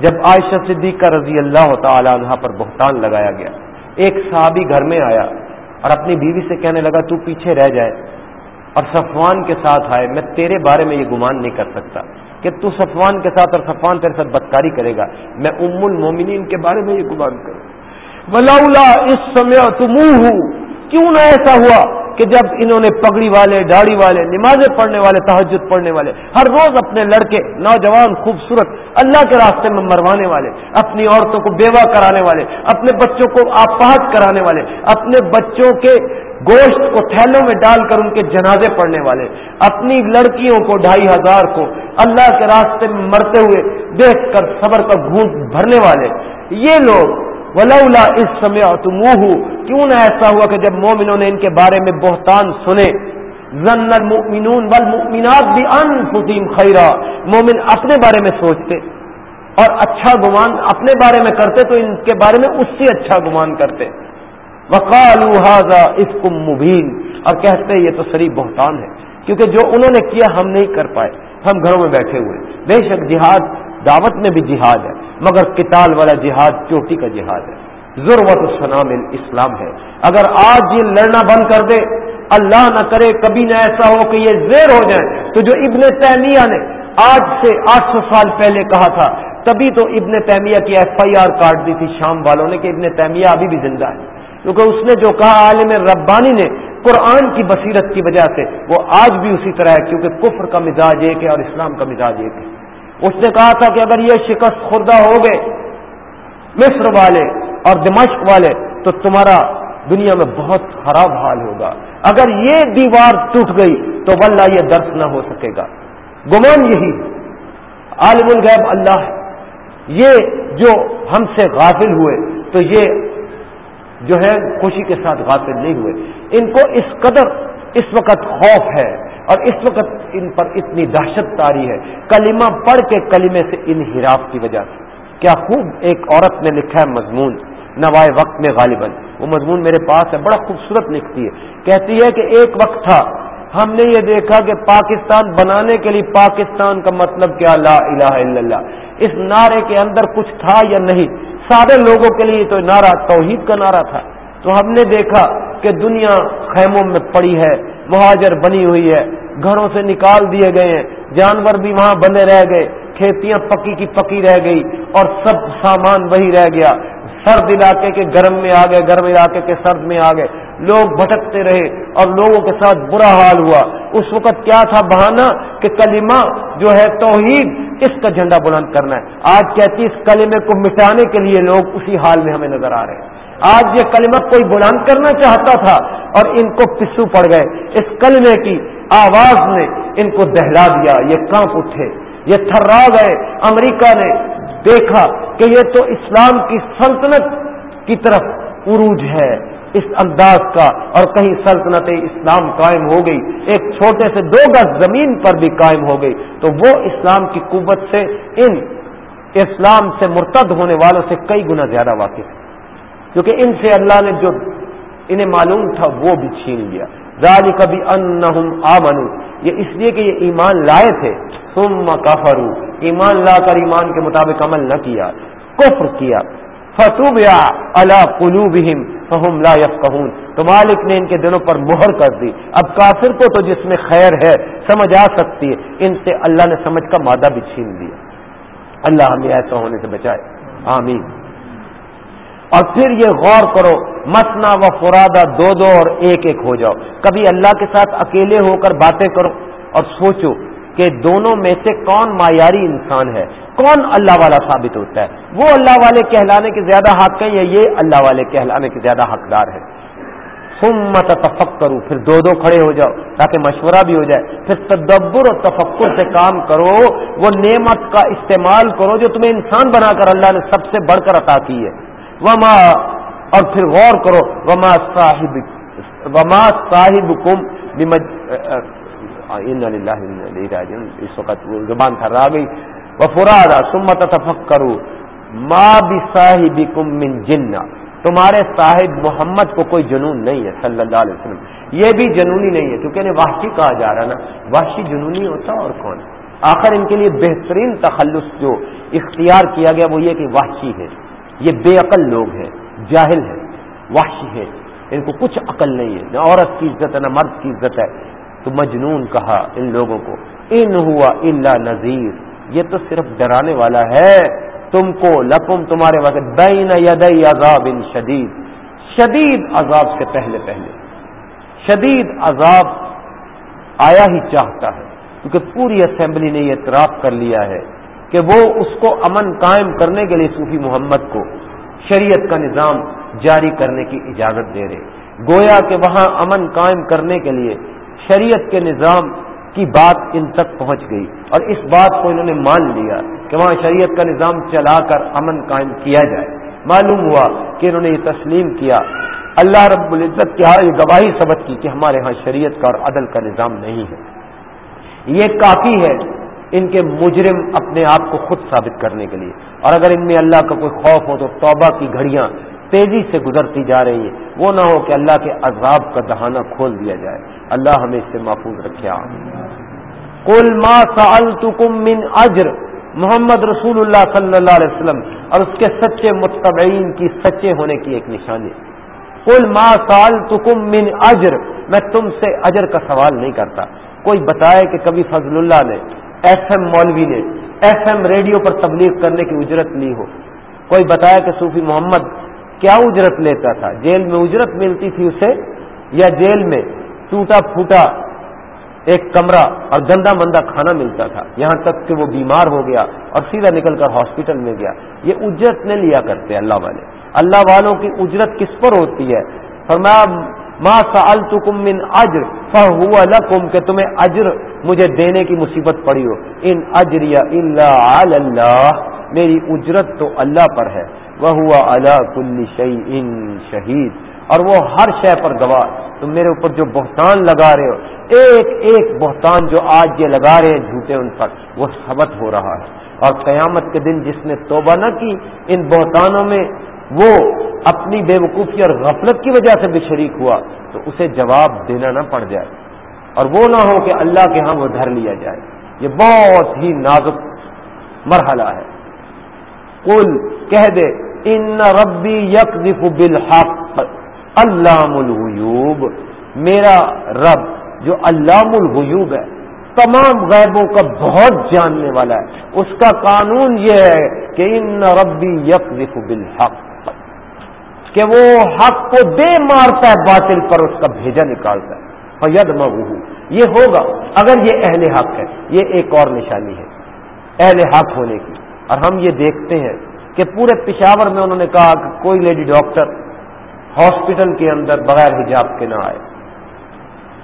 A: جب عائشہ صدیقہ رضی اللہ تعالی عنہ پر بہتان لگایا گیا، ایک صحابی گھر میں آیا اور اپنی بیوی سے کہنے لگا، تو پیچھے رہ جائے اور صفوان کے ساتھ آئے، میں تیرے بارے میں یہ گمان نہیں کر سکتا کہ تو صفوان کے ساتھ اور صفوان تیرے ساتھ بدکاری کرے گا۔ میں ام المومنین کے بارے میں یہ گمان کروں۔ ولا اس سمے تم کیوں نہ ایسا ہوا کہ جب انہوں نے پگڑی والے، داڑھی والے، نمازیں پڑھنے والے تحجد پڑھنے والے، ہر روز اپنے لڑکے، نوجوان، خوبصورت، اللہ کے راستے میں مروانے والے، اپنی عورتوں کو بیوہ کرانے والے، اپنے بچوں کو آپاہت کرانے والے، اپنے بچوں کے گوشت کو تھیلوں میں ڈال کر ان کے جنازے پڑھنے والے، اپنی لڑکیوں کو ڈھائی ہزار کو اللہ کے راستے میں مرتے ہوئے دیکھ کر صبر کا گھونٹ بھرنے والے۔ یہ لوگ ولولا اس سمے کیوں نہ ایسا ہوا کہ جب مومنوں نے ان کے بارے میں بہتان سنے؟ زن المؤمنون والمؤمنات بھی ان خیرا مومن اپنے بارے میں سوچتے اور اچھا گمان اپنے بارے میں کرتے تو ان کے بارے میں اس سے اچھا گمان کرتے۔ وقال اس مبین اور کہتے یہ تو سری بہتان ہے، کیونکہ جو انہوں نے کیا ہم نہیں کر پائے۔ ہم گھروں میں بیٹھے ہوئے۔ بے شک جہاد دعوت میں بھی جہاد ہے، مگر کتال والا جہاد چوٹی کا جہاد ہے۔ ضرورت السلام اسلام ہے۔ اگر آج یہ لڑنا بند کر دے، اللہ نہ کرے کبھی نہ ایسا ہو کہ یہ زیر ہو جائے۔ تو جو ابن تیمیہ نے آج سے آٹھ سو سال پہلے کہا تھا، تبھی تو ابن تیمیہ کی ایف آئی آر کاٹ دی تھی شام والوں نے کہ ابن تیمیہ ابھی بھی زندہ ہے۔ کیونکہ اس نے جو کہا، عالم ربانی نے قرآن کی بصیرت کی وجہ سے، وہ آج بھی اسی طرح ہے، کیونکہ کفر کا مزاج ایک ہے اور اسلام کا مزاج ایک ہے۔ اس نے کہا تھا کہ اگر یہ شکست خوردہ ہو گئے مصر والے اور دمشق والے، تو تمہارا دنیا میں بہت خراب حال ہوگا۔ اگر یہ دیوار ٹوٹ گئی، تو واللہ یہ درس نہ ہو سکے گا۔ گمان یہی عالم الغیب اللہ ہے۔ یہ جو ہم سے غافل ہوئے، تو یہ جو ہے، خوشی کے ساتھ غافل نہیں ہوئے۔ ان کو اس قدر، اس وقت خوف ہے اور اس وقت ان پر اتنی دہشت تاری ہے۔ کلمہ پڑھ کے کلمے سے انحراف کی وجہ سے۔ کیا خوب ایک عورت نے لکھا ہے مضمون۔ نوائے وقت میں غالباً۔ وہ مضمون میرے پاس ہے، بڑا خوبصورت لکھتی ہے۔ کہتی ہے کہ ایک وقت تھا۔ ہم نے یہ دیکھا کہ پاکستان بنانے کے لیے پاکستان کا مطلب کیا؟ لا الہ الا اللہ۔ اس نعرے کے اندر کچھ تھا یا نہیں؟ سارے لوگوں کے لیے تو نعرہ، توحید کا نعرہ تھا۔ تو ہم نے دیکھا کہ دنیا خیموں میں پڑی ہے۔ مہاجر بنی ہوئی ہے، گھروں سے نکال دیے گئے ہیں۔ جانور بھی وہاں بنے رہ گئے۔ کھیتیاں پکی کی پکی رہ گئی اور سب سامان وہی رہ گیا۔ سرد علاقے کے گرم میں آ گئے، گرم علاقے کے سرد میں آ گئے۔ لوگ بھٹکتے رہے اور لوگوں کے ساتھ برا حال ہوا۔ اس وقت کیا تھا بہانا کہ کلمہ جو ہے توحید، اس کا جھنڈا بلند کرنا ہے۔ آج کہتی اس کلمے کو مٹانے کے لیے لوگ اسی حال میں ہمیں نظر آ رہے ہیں؟ آج یہ کلمہ کوئی بلند کرنا چاہتا تھا اور ان کو پسو پڑ گئے۔ اس کلمے کی آواز نے ان کو دہلا دیا۔ یہ کانپ اٹھے۔ یہ تھرا گئے امریکہ نے دیکھا کہ یہ تو اسلام کی سلطنت کی طرف عروج ہے۔ اس انداز کا اور کہیں سلطنت اسلام قائم ہو گئی۔ ایک چھوٹے سے دو گز زمین پر بھی قائم ہو گئی۔ تو وہ اسلام کی قوت سے، ان اسلام سے مرتد ہونے والوں سے کئی گنا زیادہ واقف ہے کیونکہ ان سے اللہ نے جو انہیں معلوم تھا وہ بھی چھین لیا۔ ذالی کبھی ان آ یہ اس لیے کہ یہ ایمان لائے تھے۔ ثم کفروا۔ ایمان لا کر ایمان کے مطابق عمل نہ کیا۔ کفر کیا۔ فتوب یا اللہ قلوبہم فہم لا یفقہون۔ تو مالک نے ان کے دلوں پر مہر کر دی۔ اب کافر کو تو جس میں خیر ہے، سمجھ آ سکتی ہے۔ ان سے اللہ نے سمجھ کا مادہ بھی چھین دیا اللہ ہمیں ایسا ہونے سے بچائے۔ آمین۔ اور پھر یہ غور کرو مسنا و فرادہ دو دو اور ایک ایک ہو جاؤ۔ کبھی اللہ کے ساتھ اکیلے ہو کر باتیں کرو اور سوچو کہ دونوں میں سے کون معیاری انسان ہے، کون اللہ والا ثابت ہوتا ہے۔ وہ اللہ والے کہلانے کے زیادہ حق ہیں یا یہ اللہ والے کہلانے کے زیادہ حقدار ہے مت تفق کرو پھر دو دو کھڑے ہو جاؤ تاکہ مشورہ بھی ہو جائے۔ پھر تدبر اور تفکر سے کام کرو، وہ نعمت کا استعمال کرو جو تمہیں انسان بنا کر اللہ نے سب سے بڑھ کر عطا کی ہے۔ وما اور پھر غور کرو، وما صاحب وما صاحب کم اس وقت زبان تھرا گئی۔ وہ فرا سمت تفک کرو ماں بھی صاحب من جنا تمہارے صاحب محمد کو کوئی جنون نہیں ہے، صلی اللہ علیہ وسلم۔ یہ بھی جنونی نہیں ہے، کیونکہ انہیں وحشی کہا جا رہا نا۔ وحشی جنونی ہوتا اور کون؟ آخر ان کے لیے بہترین تخلص جو اختیار کیا گیا وہ یہ کہ وحشی ہے۔ یہ بے عقل لوگ ہیں، جاہل ہے وحشی ہے ان کو کچھ عقل نہیں ہے، نہ عورت کی عزت ہے، نہ مرد کی عزت ہے۔ تو مجنون کہا ان لوگوں کو، ان ہوا اللہ نذیر۔ یہ تو صرف ڈرانے والا ہے۔ تم کو لکم تمہارے وقت بین یدئی عذاب ان شدید۔ شدید عذاب سے پہلے پہلے۔ شدید عذاب آیا ہی چاہتا ہے، کیونکہ پوری اسمبلی نے یہ اعتراف کر لیا ہے۔ کہ وہ اس کو امن قائم کرنے کے لیے صوفی محمد کو شریعت کا نظام جاری کرنے کی اجازت دے رہے گویا کہ وہاں امن قائم کرنے کے لیے شریعت کے نظام کی بات ان تک پہنچ گئی اور اس بات کو انہوں نے مان لیا کہ وہاں شریعت کا نظام چلا کر امن قائم کیا جائے۔ معلوم ہوا کہ انہوں نے یہ تسلیم کیا۔ اللہ رب العزت کی یہ گواہی سبق کی کہ ہمارے ہاں شریعت کا اور عدل کا نظام نہیں ہے۔ یہ کافی ہے ان کے مجرم اپنے آپ کو خود ثابت کرنے کے لیے۔ اور اگر ان میں اللہ کا کوئی خوف ہو تو توبہ کی گھڑیاں تیزی سے گزرتی جا رہی ہے وہ نہ ہو کہ اللہ کے عذاب کا دہانہ کھول دیا جائے۔ اللہ ہمیں اس سے محفوظ رکھے۔ کل ما سألتکم من اجر۔ محمد رسول اللہ صلی اللہ علیہ وسلم اور اس کے سچے متبعین کی سچے ہونے کی ایک نشانی۔ کل ما سألتکم من اجر۔ میں تم سے اجر کا سوال نہیں کرتا۔ کوئی بتائے کہ کبھی فضل اللہ نے ایف ایم مولوی نے ایف ایم ریڈیو پر تبلیغ کرنے کی اجرت لی ہو۔ کوئی بتایا کہ صوفی محمد کیا اجرت لیتا تھا؟ جیل میں اجرت ملتی تھی اسے یا جیل میں ٹوٹا پھوٹا ایک کمرہ اور گندا مندہ کھانا ملتا تھا؟ یہاں تک کہ وہ بیمار ہو گیا اور سیدھا نکل کر ہاسپٹل میں گیا۔ یہ اجرت نہیں لیا کرتے اللہ والے۔ اللہ والوں کی اجرت کس پر ہوتی ہے؟ فرمایا سألتکم من اجر فہو لکم کہ تمہیں اجر مجھے دینے کی مصیبت پڑی ہو۔ ان اجر یا اللہ میری اجرت تو اللہ پر ہے۔ وہ ہوا اللہ کل شعی ان شہید اور وہ ہر شے پر گواہ تم میرے اوپر جو بہتان لگا رہے ہو، ایک ایک بہتان جو آج یہ لگا رہے ہیں، جھوٹے ان پر وہ ثبت ہو رہا ہے۔ اور قیامت کے دن جس نے توبہ نہ کی، ان بہتانوں میں وہ اپنی بے وقوفی اور غفلت کی وجہ سے بھی شریک ہوا، تو اسے جواب دینا نہ پڑ جائے۔ اور وہ نہ ہو کہ اللہ کے ہاں وہ دھر لیا جائے۔ یہ بہت ہی نازک مرحلہ ہے۔ کل کہہ دے، ان ربی یک بالحق، علام الغیوب۔ میرا رب جو علام الغیوب ہے تمام غیبوں کا بہت جاننے والا ہے۔ اس کا قانون یہ ہے کہ ان ربی یک بالحق، کہ وہ حق کو دے مارتا ہے، باطل پر اس کا بھیجا نکالتا ہے۔ اور ید یہ ہوگا اگر یہ اہل حق ہے، یہ ایک اور نشانی ہے اہل حق ہونے کی۔ اور ہم یہ دیکھتے ہیں کہ پورے پشاور میں انہوں نے کہا کہ کوئی لیڈی ڈاکٹر ہاسپٹل کے اندر بغیر حجاب کے نہ آئے۔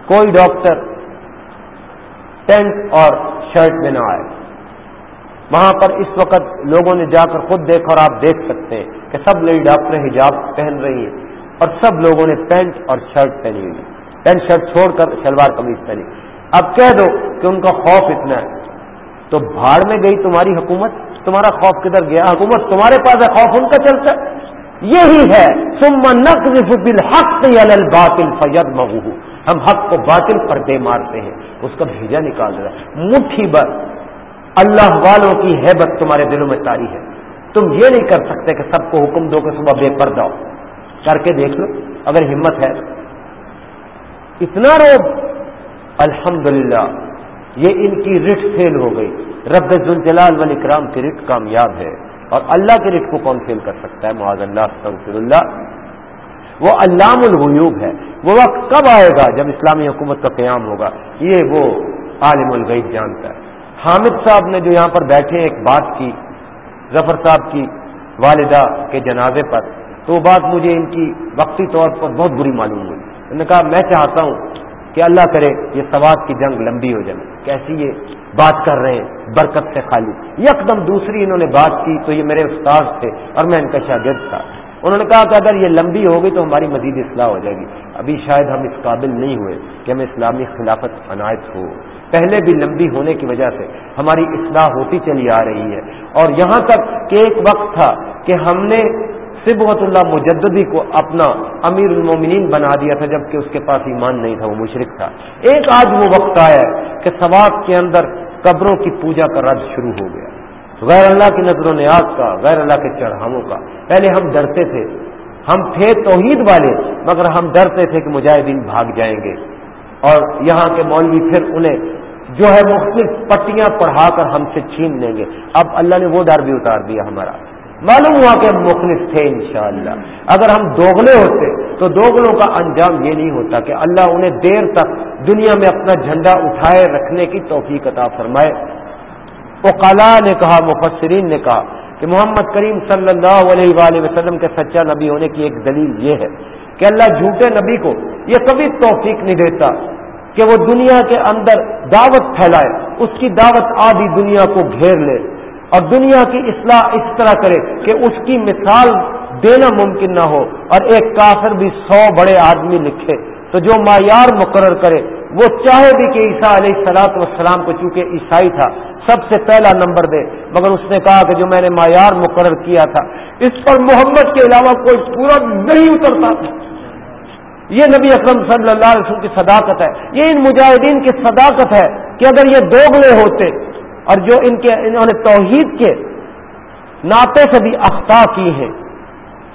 A: کوئی ڈاکٹر ٹینٹ اور شرٹ میں نہ آئے۔ وہاں پر اس وقت لوگوں نے جا کر خود دیکھا اور آپ دیکھ سکتے ہیں کہ سب لیڈی ڈاکٹر حجاب پہن رہی ہیں اور سب لوگوں نے پینٹ اور شرٹ پہنی ہوئی۔ پینٹ شرٹ چھوڑ کر شلوار قمیض پہنی۔ اب کہہ دو کہ ان کا خوف اتنا ہے۔ تو بھاڑ میں گئی تمہاری حکومت؟ تمہارا خوف کدھر گیا؟ حکومت تمہارے پاس ہے، خوف ان کا چلتا ہے۔ یہی ہے سما نقل حق فید مغو ہم حق کو باطل پر دے مارتے ہیں، اس کا بھیجا نکال رہا ہے۔ مٹھی بر اللہ والوں کی حیبت تمہارے دلوں میں تاری ہے۔ تم یہ نہیں کر سکتے کہ سب کو حکم دو کہ صبح بے پردہ ہو کر کے دیکھ لو، اگر ہمت ہے۔ اتنا روب الحمد یہ ان کی رٹ فیل ہو گئی۔ رب الجلال ولی کرام کی رٹ کامیاب ہے۔ اور اللہ کی رٹ کو کون فیل کر سکتا ہے؟ معاذ اللہ سفر اللہ۔ وہ علام الغیوب ہے۔ وہ وقت کب آئے گا جب اسلامی حکومت کا قیام ہوگا؟ یہ وہ عالم الغیب جانتا ہے۔ حامد صاحب نے جو یہاں پر بیٹھے ایک بات کی، ظفر صاحب کی والدہ کے جنازے پر، تو وہ بات مجھے ان کی وقتی طور پر بہت بری معلوم ہوئی۔ انہوں نے کہا، میں چاہتا ہوں کہ اللہ کرے یہ سواد کی جنگ لمبی ہو جائے۔ کیسی یہ بات کر رہے ہیں؟ برکت سے خالی۔ یکدم دوسری انہوں نے بات کی، تو یہ میرے استاد تھے اور میں ان کا شاگرد تھا۔ انہوں نے کہا کہ اگر یہ لمبی ہوگی تو ہماری مزید اصلاح ہو جائے گی۔ ابھی شاید ہم اس قابل نہیں ہوئے کہ ہمیں اسلامی خلافت عنایت ہو۔ پہلے بھی لمبی ہونے کی وجہ سے ہماری اصلاح ہوتی چلی آ رہی ہے۔ اور یہاں تک کہ ایک وقت تھا کہ ہم نے سبغت اللہ مجددی کو اپنا امیر المومنین بنا دیا تھا، جبکہ اس کے پاس ایمان نہیں تھا، وہ مشرق تھا۔ ایک آج وہ وقت آیا ہے کہ سواب کے اندر قبروں کی پوجا کا رد شروع ہو گیا۔ غیر اللہ کی نظر و نیاز کا، غیر اللہ کے چڑھاووں کا۔ پہلے ہم ڈرتے تھے۔ ہم تھے توحید والے، مگر ہم ڈرتے تھے کہ مجاہدین بھاگ جائیں گے۔ اور یہاں کے مولوی پھر انہیں جو ہے مختلف پٹیاں پڑھا کر ہم سے چھین لیں گے۔ اب اللہ نے وہ ڈر بھی اتار دیا ہمارا۔ معلوم ہوا کہ ہم مخلص تھے انشاءاللہ۔ اگر ہم دوگلے ہوتے تو دوگلوں کا انجام یہ نہیں ہوتا کہ اللہ انہیں دیر تک دنیا میں اپنا جھنڈا اٹھائے رکھنے کی توفیق عطا فرمائے۔ اوقلا نے کہا، مفسرین نے کہا کہ محمد کریم صلی اللہ علیہ وآلہ وسلم کے سچا نبی ہونے کی ایک دلیل یہ ہے کہ اللہ جھوٹے نبی کو یہ کبھی توفیق نہیں دیتا کہ وہ دنیا کے اندر دعوت پھیلائے، اس کی دعوت آدھی دنیا کو گھیر لے اور دنیا کی اصلاح اس طرح کرے کہ اس کی مثال دینا ممکن نہ ہو اور ایک کافر بھی سو بڑے آدمی لکھے۔ تو جو معیار مقرر کرے، وہ چاہے بھی کہ عیسیٰ علیہ السلاط والسلام کو چونکہ عیسائی تھا سب سے پہلا نمبر دے۔ مگر اس نے کہا کہ جو میں نے معیار مقرر کیا تھا، اس پر محمد کے علاوہ کوئی پورا نہیں اترتا۔ تھا یہ نبی اکرم صلی اللہ علیہ وسلم کی صداقت ہے۔ یہ ان مجاہدین کی صداقت ہے کہ اگر یہ دوگلے ہوتے اور جو ان کے، انہوں نے توحید کے ناطے سے بھی اختا کی ہیں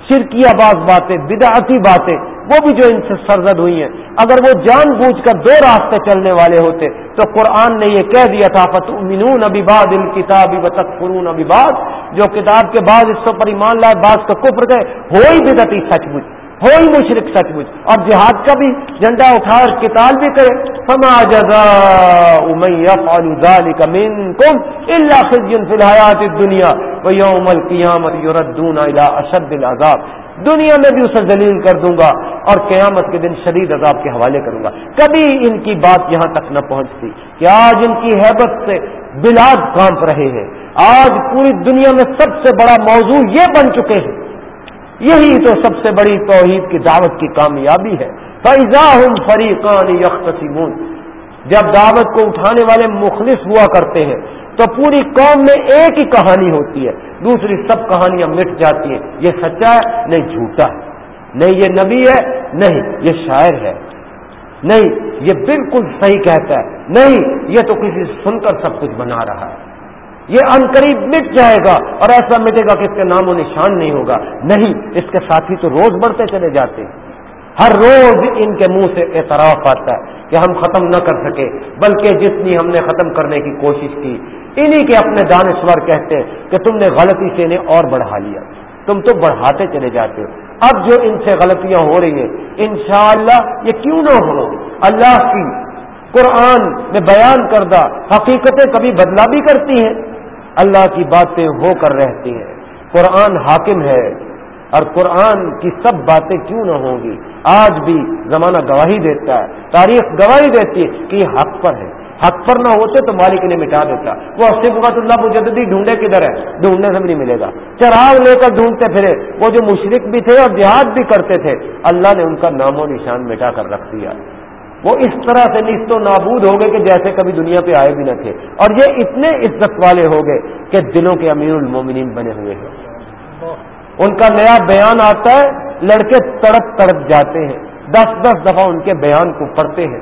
A: شرکی آباد باتیں، بدعتی باتیں وہ بھی جو ان سے سرزد ہوئی ہیں۔ اگر وہ جان بوجھ کر دو راستے چلنے والے ہوتے تو قرآن نے یہ کہہ دیا تھا فتمنون ابھی باد ان کتاب بتک فرون ابھی باد جو کتاب کے بعد اس پر ایمان لائے بعض کا کفر گئے ہو ہی بدتی سچ مچ ہو ہی مشرق سچ مچ اور جہاد کا بھی جھنڈا اٹھا اور کتاب بھی کرے۔ فما جزا يفعل ذلك منكم الا خزي في الحياه الدنيا ويوم القيامه يردون الى اشد العذاب۔ دنیا میں بھی اسے ذلیل کر دوں گا اور قیامت کے دن شدید عذاب کے حوالے کروں گا۔ کبھی ان کی بات یہاں تک نہ پہنچتی کہ آج ان کی حیبت سے بلاد کانپ رہے ہیں۔ آج پوری دنیا میں سب سے بڑا موضوع یہ بن چکے ہیں۔ یہی تو سب سے بڑی توحید کی دعوت کی کامیابی ہے۔ فیضا ہوں فریقان یختصمون جب دعوت کو اٹھانے والے مخلص ہوا کرتے ہیں تو پوری قوم میں ایک ہی کہانی ہوتی ہے۔ دوسری سب کہانیاں مٹ جاتی ہیں۔ یہ سچا ہے، نہیں جھوٹا۔ ہے نہیں یہ نبی ہے، نہیں یہ شاعر ہے۔ نہیں یہ بالکل صحیح کہتا ہے۔ نہیں یہ تو کسی سن کر سب کچھ بنا رہا ہے۔ یہ ان قریب مٹ جائے گا اور ایسا مٹے گا کہ اس کے نام و نشان نہیں ہوگا۔ نہیں، اس کے ساتھی تو روز بڑھتے چلے جاتے ہیں۔ ہر روز ان کے منہ سے اعتراف آتا ہے کہ ہم ختم نہ کر سکے، بلکہ جتنی ہم نے ختم کرنے کی کوشش کی، انہی کے اپنے دانشور کہتے ہیں کہ تم نے غلطی سے انہیں اور بڑھا لیا۔ تم تو بڑھاتے چلے جاتے ہو۔ اب جو ان سے غلطیاں ہو رہی ہیں، انشاءاللہ یہ کیوں نہ ہو؟ اللہ کی قرآن میں بیان کردہ حقیقتیں کبھی بدلا بھی کرتی ہیں۔ اللہ کی باتیں ہو کر رہتی ہیں۔ قرآن حاکم ہے۔ اور قرآن کی سب باتیں کیوں نہ ہوں گی؟ آج بھی زمانہ گواہی دیتا ہے، تاریخ گواہی دیتی ہے کہ یہ حق پر ہے۔ حق پر نہ ہوتے تو مالک نے مٹا دیتا۔ وہ صفت اللہ مجددی ڈھونڈے کدھر ہے؟ ڈھونڈنے سے بھی نہیں ملے گا۔ چراغ لے کر ڈھونڈتے پھرے۔ وہ جو مشرق بھی تھے اور جہاد بھی کرتے تھے، اللہ نے ان کا نام و نشان مٹا کر رکھ دیا۔ وہ اس طرح سے نست و نابود ہو گئے کہ جیسے کبھی دنیا پہ آئے بھی نہ تھے۔ اور یہ اتنے عزت والے ہو گئے کہ دلوں کے امیر المومنین بنے ہوئے ہیں۔ ان کا نیا بیان آتا ہے، لڑکے تڑپ تڑپ جاتے ہیں۔ دس دس دفعہ ان کے بیان کو پڑھتے ہیں۔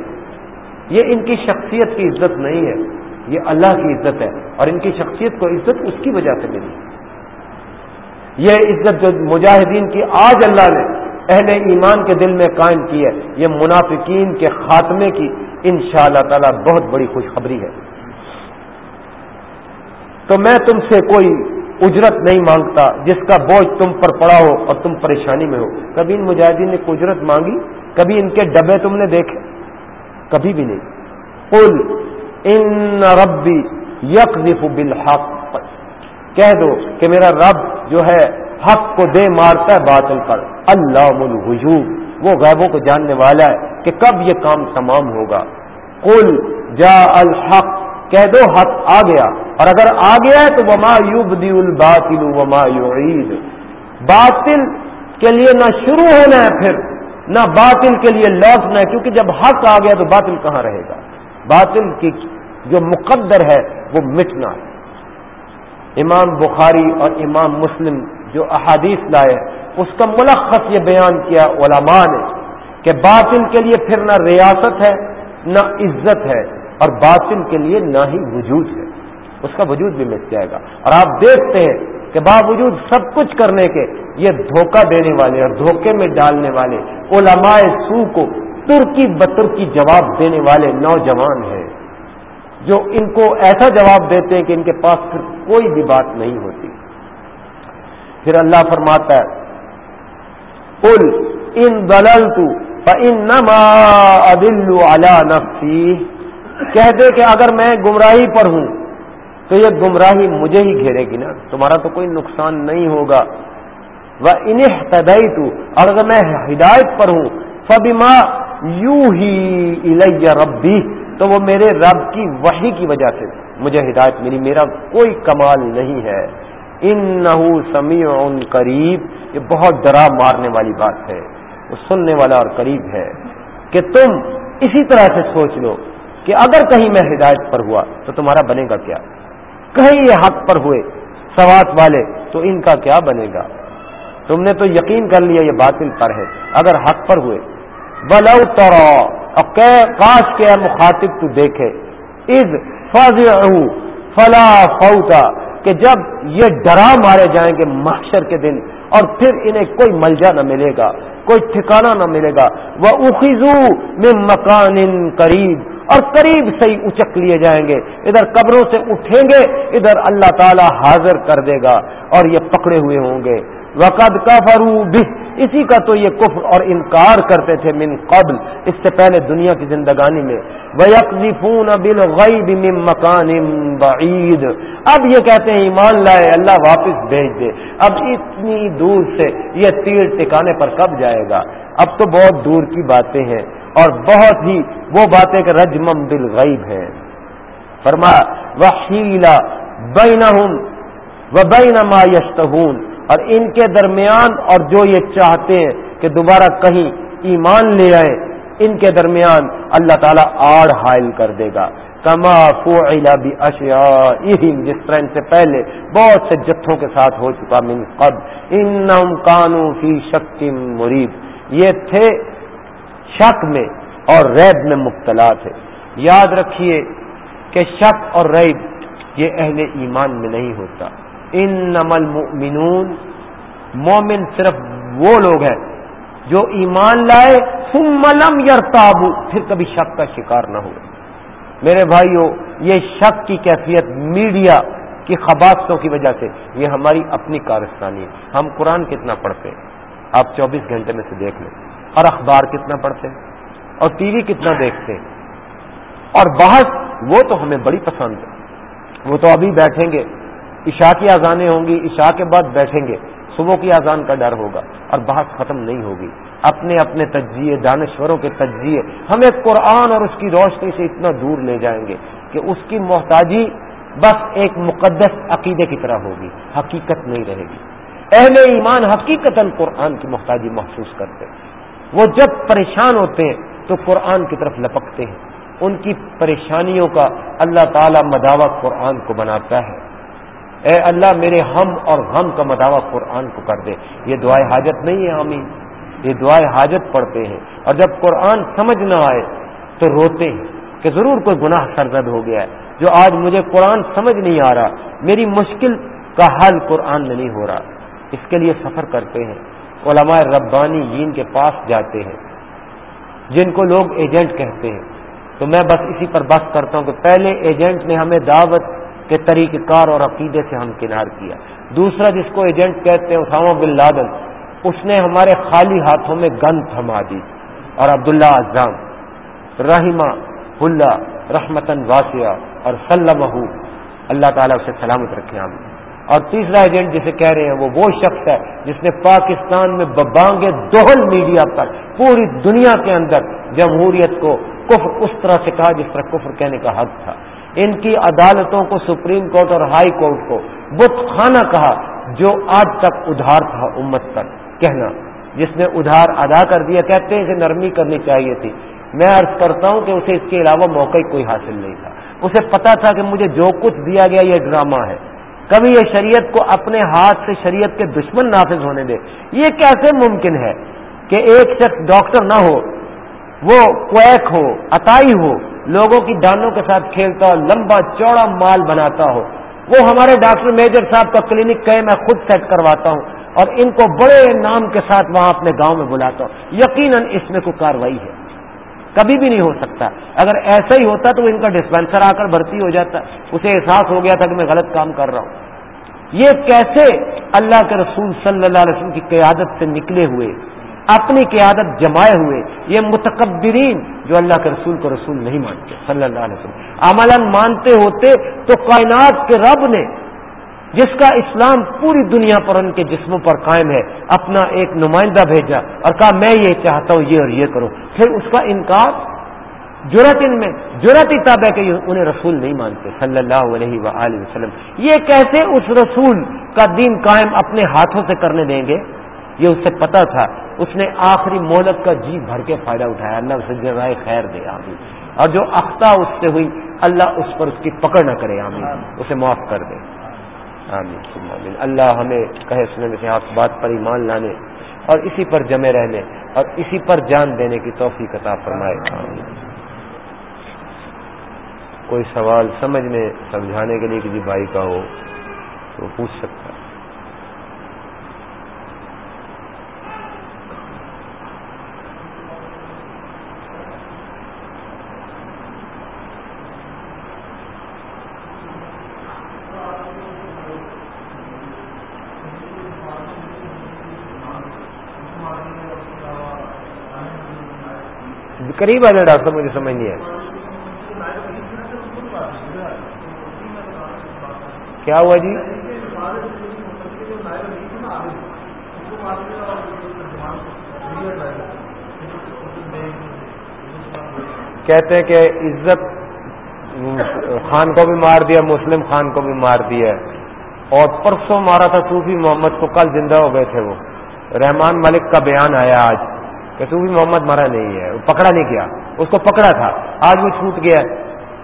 A: یہ ان کی شخصیت کی عزت نہیں ہے۔ یہ اللہ کی عزت ہے۔ اور ان کی شخصیت کو عزت اس کی وجہ سے ملی۔ یہ عزت جو مجاہدین کی آج اللہ نے اہل ایمان کے دل میں قائم کی ہے، یہ منافقین کے خاتمے کی ان شاء اللہ تعالی بہت بڑی خوشخبری ہے۔ تو میں تم سے کوئی اجرت نہیں مانگتا، جس کا بوجھ تم پر پڑا ہو اور تم پریشانی میں ہو۔ کبھی ان مجاہدین نے اجرت مانگی، کبھی ان کے ڈبے تم نے دیکھے، کبھی بھی نہیں۔ قل ان ربی یک بالحق۔ کہہ دو کہ میرا رب جو ہے، حق کو دے مارتا ہے باطل پر۔ اللہ الغیوب۔ وہ غیبوں کو جاننے والا ہے کہ کب یہ کام تمام ہوگا۔ قل جا الحق۔ کہہ دو حق آ گیا۔ اور اگر آ گیا ہے تو وما یوبدی الباطل وما یعید باطل کے لیے نہ شروع ہونا ہے پھر، نہ باطل کے لیے لوٹنا ہے، کیونکہ جب حق آ گیا تو باطل کہاں رہے گا؟ باطل کی جو مقدر ہے وہ مٹنا ہے۔ امام بخاری اور امام مسلم جو احادیث لائے، اس کا ملخص یہ بیان کیا علماء نے کہ باطل کے لیے پھر نہ ریاست ہے، نہ عزت ہے، اور باطل کے لیے نہ ہی وجود ہے۔ اس کا وجود بھی مٹ جائے گا۔ اور آپ دیکھتے ہیں کہ باوجود سب کچھ کرنے کے یہ دھوکہ دینے والے اور دھوکے میں ڈالنے والے علماء سو کو ترکی بترکی جواب دینے والے نوجوان ہیں جو ان کو ایسا جواب دیتے ہیں کہ ان کے پاس پھر کوئی بھی بات نہیں ہوتی۔ پھر اللہ فرماتا ہے ان دلل تو ان نفسی۔ کہہ دے کہ اگر میں گمراہی پر ہوں تو یہ گمراہی مجھے ہی گھیرے گی نا، تمہارا تو کوئی نقصان نہیں ہوگا۔ وہ انہیں تو اور اگر میں ہدایت پر ہوں فبی ماں یو ہی ربی، تو وہ میرے رب کی وحی کی وجہ سے مجھے ہدایت ملی، میرا کوئی کمال نہیں ہے۔ ان نہ سمیع قریب، یہ بہت ڈرا مارنے والی بات ہے، وہ سننے والا اور قریب ہے۔ کہ تم اسی طرح سے سوچ لو کہ اگر کہیں میں ہدایت پر ہوا تو تمہارا بنے گا کیا؟ کہیں یہ حق پر ہوئے سوات والے، تو ان کا کیا بنے گا؟ تم نے تو یقین کر لیا یہ باطل پر ہے، اگر حق پر ہوئے۔ بلو ترا اور کاش کے مخاطب تو دیکھے۔ از فض فلا فوتا کہ جب یہ ڈرا مارے جائیں گے محشر کے دن، اور پھر انہیں کوئی ملجا نہ ملے گا، کوئی ٹھکانہ نہ ملے گا۔ وہ اخیزو میں مکان قریب اور قریب سے ہی اچک لیے جائیں گے۔ ادھر قبروں سے اٹھیں گے، ادھر اللہ تعالی حاضر کر دے گا اور یہ پکڑے ہوئے ہوں گے۔ وقد کفرو بھی اسی کا تو یہ کفر اور انکار کرتے تھے من قبل، اس سے پہلے دنیا کی زندگانی میں۔ وَيَقْذِفُونَ بِالْغَيْبِ مِن مَّكَانٍ بَعِيدٍ۔ اب یہ کہتے ہیں، ایمان لائے، اللہ واپس بھیج دے۔ اب اتنی دور سے یہ تیر ٹکانے پر کب جائے گا؟ اب تو بہت دور کی باتیں ہیں۔ اور بہت ہی وہ باتیں کہ رجمم بالغیب ہیں۔ فرما وحیلا بینہم وبین ما یشتہون اور ان کے درمیان اور جو یہ چاہتے ہیں کہ دوبارہ کہیں ایمان لے آئے، ان کے درمیان اللہ تعالیٰ آڑ حائل کر دے گا۔ کما فعل اشیا جس طرح ان سے پہلے بہت سے جتھوں کے ساتھ ہو چکا، من قد ان کانو فی شک مریب یہ تھے شک میں اور ریب میں مبتلا تھے۔ یاد رکھیے کہ شک اور ریب یہ اہل ایمان میں نہیں ہوتا۔ ان نمل مومن صرف وہ لوگ ہیں جو ایمان لائے ملم یار تابو پھر کبھی شک کا شکار نہ ہو میرے بھائیوں یہ شک کی کیفیت میڈیا کی خباستوں کی وجہ سے، یہ ہماری اپنی کارستانی ہے۔ ہم قرآن کتنا پڑھتے ہیں؟ آپ چوبیس گھنٹے میں سے دیکھ لیں۔ اور اخبار کتنا پڑھتے ہیں؟ اور ٹی وی کتنا دیکھتے ہیں؟ اور بحث، وہ تو ہمیں بڑی پسند ہے۔ وہ تو ابھی بیٹھیں گے۔ عشاء کی اذانیں ہوں گی، عشاء کے بعد بیٹھیں گے، صبح کی اذان کا ڈر ہوگا اور بحث ختم نہیں ہوگی۔ اپنے اپنے تجزیے، دانشوروں کے تجزیے ہمیں قرآن اور اس کی روشنی سے اتنا دور لے جائیں گے کہ اس کی محتاجی بس ایک مقدس عقیدے کی طرح ہوگی، حقیقت نہیں رہے گی۔ اہل ایمان حقیقت قرآن کی محتاجی محسوس کرتے وہ جب پریشان ہوتے ہیں تو قرآن کی طرف لپکتے ہیں۔ ان کی پریشانیوں کا اللہ تعالی مداوع قرآن کو بناتا ہے۔ اے اللہ، میرے ہم اور غم کا مداوع قرآن کو کر دے۔ یہ دعائیں حاجت نہیں ہے، آمین۔ یہ دعائیں حاجت پڑھتے ہیں۔ اور جب قرآن سمجھ نہ آئے تو روتے ہیں کہ ضرور کوئی گناہ سرزد ہو گیا ہے۔ جو آج مجھے قرآن سمجھ نہیں آ رہا، میری مشکل کا حل قرآن میں نہیں ہو رہا۔ اس کے لیے سفر کرتے ہیں۔ علماء ربانی جین کے پاس جاتے ہیں، جن کو لوگ ایجنٹ کہتے ہیں۔ تو میں بس اسی پر بس کرتا ہوں کہ پہلے ایجنٹ نے ہمیں دعوت کے طریقہ کار اور عقیدے سے ہم کنار کیا۔ دوسرا جس کو ایجنٹ کہتے ہیں، اسامہ بن لادن۔ اس نے ہمارے خالی ہاتھوں میں گند تھما دی۔ اور عبداللہ اعظام رحمہ اللہ رحمتن واسیہ اور سلم اللہ تعالیٰ اسے سلامت رکھے ہم اور تیسرا ایجنٹ جسے کہہ رہے ہیں، وہ وہ شخص ہے جس نے پاکستان میں ببانگ دوہل میڈیا پر پوری دنیا کے اندر جمہوریت کو کفر، اس طرح سے کہا جس طرح کفر کہنے کا حق تھا۔ ان کی عدالتوں کو، سپریم کورٹ اور ہائی کورٹ کو بت خانہ کہا جو آج تک ادھار تھا امت پر کہنا، جس نے ادھار ادا کر دیا، کہتے ہیں اسے نرمی کرنی چاہیے تھی۔ میں عرض کرتا ہوں کہ اسے اس کے علاوہ موقع کوئی حاصل نہیں تھا۔ اسے پتا تھا کہ مجھے جو کچھ دیا گیا یہ ڈرامہ ہے۔ کبھی یہ شریعت کو اپنے ہاتھ سے شریعت کے دشمن نافذ ہونے دے۔ یہ کیسے ممکن ہے کہ ایک شخص ڈاکٹر نہ ہو، وہ کویک ہو، عطائی ہو لوگوں کی دانوں کے ساتھ کھیلتا ہو لمبا چوڑا مال بناتا ہو وہ ہمارے ڈاکٹر میجر صاحب کا کلینک کہے میں خود سیٹ کرواتا ہوں اور ان کو بڑے نام کے ساتھ وہاں اپنے گاؤں میں بلاتا ہوں۔ یقیناً اس میں کوئی کاروائی ہے۔ کبھی بھی نہیں ہو سکتا۔ اگر ایسا ہی ہوتا تو ان کا ڈسپینسر آ کر بھرتی ہو جاتا۔ اسے احساس ہو گیا تھا کہ میں غلط کام کر رہا ہوں۔ یہ کیسے اللہ کے رسول صلی اللہ علیہ وسلم کی قیادت سے نکلے ہوئے؟ اپنی قیادت جمائے ہوئے یہ متکبرین جو اللہ کے رسول کو رسول نہیں مانتے، صلی اللہ علیہ وسلم۔ عمل مانتے ہوتے تو کائنات کے رب نے جس کا اسلام پوری دنیا پر ان کے جسموں پر قائم ہے، اپنا ایک نمائندہ بھیجا اور کہا، میں یہ چاہتا ہوں، یہ اور یہ کرو۔ پھر اس کا انکار جرت ان میں جرت ہی تب ہے کہ انہیں رسول نہیں مانتے، صلی اللہ علیہ وآلہ وسلم۔ یہ کیسے اس رسول کا دین قائم اپنے ہاتھوں سے کرنے دیں گے؟ یہ اسے پتا تھا اس نے آخری مہلت کا جی بھر کے فائدہ اٹھایا۔ اللہ اسے جرائے خیر دے، آمین۔ اور جو اختہ اس سے ہوئی، اللہ اس پر اس کی پکڑ نہ کرے، آمین۔ اسے معاف کر دے۔ آمین۔ آمین۔ اللہ ہمیں کہے سنے میں سے آپ بات پر ایمان لانے اور اسی پر جمے رہنے اور اسی پر جان دینے کی توفیق عطا فرمائے۔ آمین۔ کوئی سوال سمجھنے، سمجھانے کے لیے کسی بھائی کا ہو، تو پوچھ سکتا قریب آ جائے ڈاکٹر مجھے سمجھ نہیں ہے کیا ہوا جی؟ کہتے ہیں کہ عزت خان کو بھی مار دیا، مسلم خان کو بھی مار دیا۔ اور پرسوں مارا تھا صوفی محمد کو کل زندہ ہو گئے تھے وہ۔ رحمان ملک کا بیان آیا آج۔ کہ صوفی محمد مرا نہیں ہے وہ پکڑا نہیں کیا۔ اس کو پکڑا تھا۔ آج وہ چھوٹ گیا۔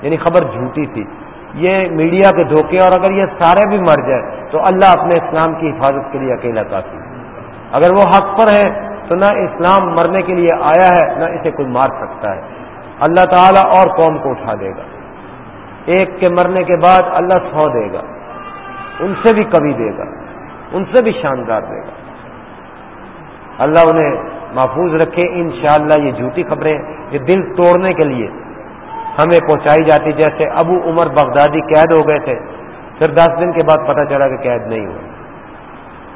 A: یعنی خبر جھوٹی تھی۔ یہ میڈیا کے دھوکے اور اگر یہ سارے بھی مر جائے تو اللہ اپنے اسلام کی حفاظت کے لیے اکیلا کافی اگر وہ حق پر ہے تو نہ اسلام مرنے کے لیے آیا ہے، نہ اسے کوئی مار سکتا ہے۔ اللہ تعالیٰ اور قوم کو اٹھا دے گا۔ ایک کے مرنے کے بعد اللہ سو دے گا۔ ان سے بھی کبھی دے گا۔ ان سے بھی شاندار دے گا۔ اللہ انہیں محفوظ رکھے انشاءاللہ یہ جھوٹی خبریں یہ دل توڑنے کے لیے ہمیں پہنچائی جاتی، جیسے ابو عمر بغدادی قید ہو گئے تھے۔ پھر دس دن کے بعد پتہ چلا کہ قید نہیں ہوئے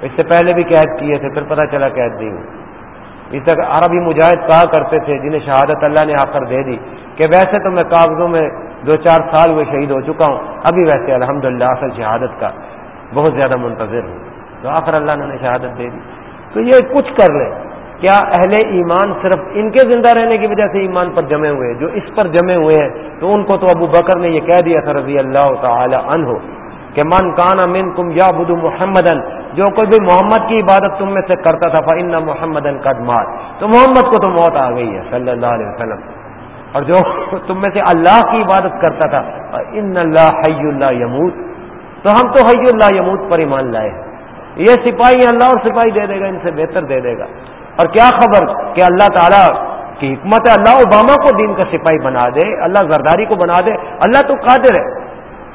A: اس سے پہلے بھی قید کیے تھے، پھر پتہ چلا قید نہیں ہوئی اس تک عربی مجاہد کہا کرتے تھے، جنہیں شہادت اللہ نے آ کر دے دی کہ ویسے تو میں کاغذوں میں دو چار سال ہوئے شہید ہو چکا ہوں، ابھی ویسے الحمد للہ اصل شہادت کا بہت زیادہ منتظر ہوں۔ تو آخر اللہ نے شہادت دے دی۔ تو یہ کچھ کر لیں۔ کیا اہل ایمان صرف ان کے زندہ رہنے کی وجہ سے ایمان پر جمے ہوئے جو اس پر جمے ہوئے ہیں، تو ان کو تو ابو بکر نے یہ کہہ دیا تھا رضی اللہ تعالی عنہ کہ من کانا من تم یا بدو محمد جو کوئی بھی محمد کی عبادت تم میں سے کرتا تھا فن محمد قدمات تو محمد کو تو موت آ گئی ہے، صلی اللہ علیہ وسلم۔ اور جو تم میں سے اللہ کی عبادت کرتا تھا ان اللہ حی اللہ یمود تو ہم تو حی اللہ یمود پر ایمان لائے یہ سپاہی اللہ اور سپاہی دے دے گا، ان سے بہتر دے دے گا۔ اور کیا خبر کہ اللہ تعالیٰ کی حکمت ہے؟ اللہ اوباما کو دین کا سپاہی بنا دے، اللہ زرداری کو بنا دے، اللہ تو قادر ہے۔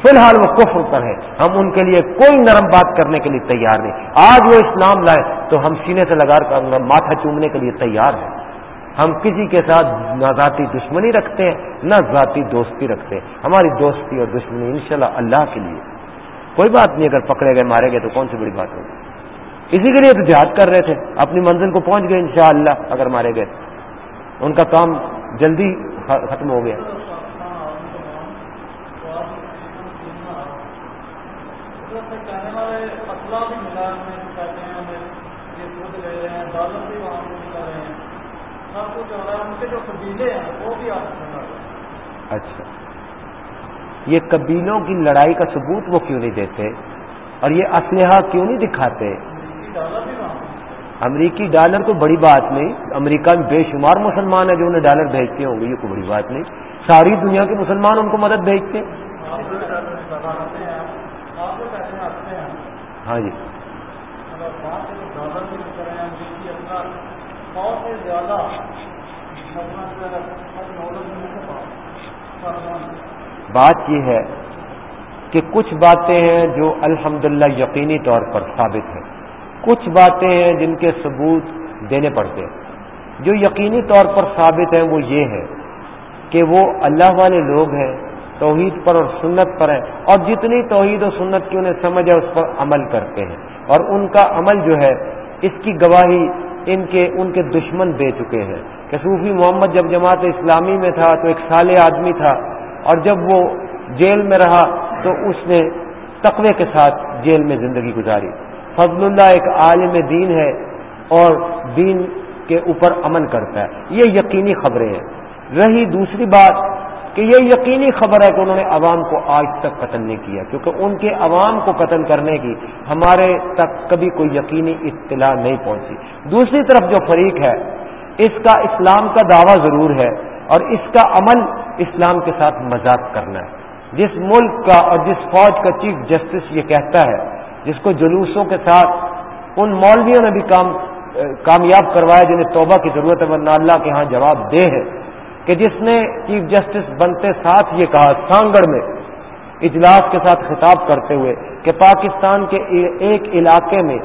A: فی الحال وہ کفر پر ہے۔ ہم ان کے لیے کوئی نرم بات کرنے کے لیے تیار نہیں۔ آج وہ اسلام لائے تو ہم سینے سے لگا کر، ماتھا چومنے کے لیے تیار ہیں۔ ہم کسی کے ساتھ نہ ذاتی دشمنی رکھتے ہیں، نہ ذاتی دوستی رکھتے ہیں۔ ہماری دوستی اور دشمنی انشاءاللہ اللہ کے لیے۔ کوئی بات نہیں، اگر پکڑے گئے، مارے گئے تو کون سی بڑی بات ہوگی؟ اسی کے لیے تو جہاد کر رہے تھے۔ اپنی منزل کو پہنچ گئے انشاءاللہ اگر مارے گئے۔ ان کا کام جلدی ختم ہو گیا۔ اچھا۔ یہ قبیلوں کی لڑائی کا ثبوت وہ کیوں نہیں دیتے اور یہ اسلحہ کیوں نہیں دکھاتے؟ امریکی ڈالر تو بڑی بات نہیں امریکہ میں بے شمار مسلمان ہیں جو انہیں ڈالر بھیجتے ہوں گے یہ کوئی بڑی بات نہیں۔ ساری دنیا کے مسلمان ان کو مدد بھیجتے ہاں جی۔ بات یہ ہے کہ کچھ باتیں ہیں جو الحمدللہ یقینی طور پر ثابت ہیں۔ کچھ باتیں ہیں جن کے ثبوت دینے پڑتے ہیں۔ جو یقینی طور پر ثابت ہیں وہ یہ ہے کہ وہ اللہ والے لوگ ہیں، توحید پر اور سنت پر ہیں۔ اور جتنی توحید و سنت کی انہیں سمجھ ہے، اس پر عمل کرتے ہیں۔ اور ان کا عمل جو ہے، اس کی گواہی ان کے ان کے دشمن دے چکے ہیں۔ کہ صوفی محمد جب جماعت اسلامی میں تھا تو ایک سال آدمی تھا۔ اور جب وہ جیل میں رہا تو اس نے تقوی کے ساتھ جیل میں زندگی گزاری۔ فضل اللہ ایک عالم دین ہے اور دین کے اوپر امن کرتا ہے۔ یہ یقینی خبریں ہیں۔ رہی دوسری بات کہ یہ یقینی خبر ہے کہ انہوں نے عوام کو آج تک قتل نہیں کیا، کیونکہ ان کے عوام کو قتل کرنے کی ہمارے تک کبھی کوئی یقینی اطلاع نہیں پہنچی۔ دوسری طرف جو فریق ہے، اس کا اسلام کا دعویٰ ضرور ہے اور اس کا عمل اسلام کے ساتھ مذاق کرنا ہے۔ جس ملک کا اور جس فوج کا چیف جسٹس یہ کہتا ہے جس کو جلوسوں کے ساتھ ان مولویوں نے بھی کام کامیاب کروایا جنہیں توبہ کی ضرورت ہے، ورنہ اللہ کے ہاں جواب دے ہے کہ جس نے چیف جسٹس بنتے ساتھ یہ کہا، سانگڑ میں اجلاس کے ساتھ خطاب کرتے ہوئے کہ پاکستان کے ایک علاقے میں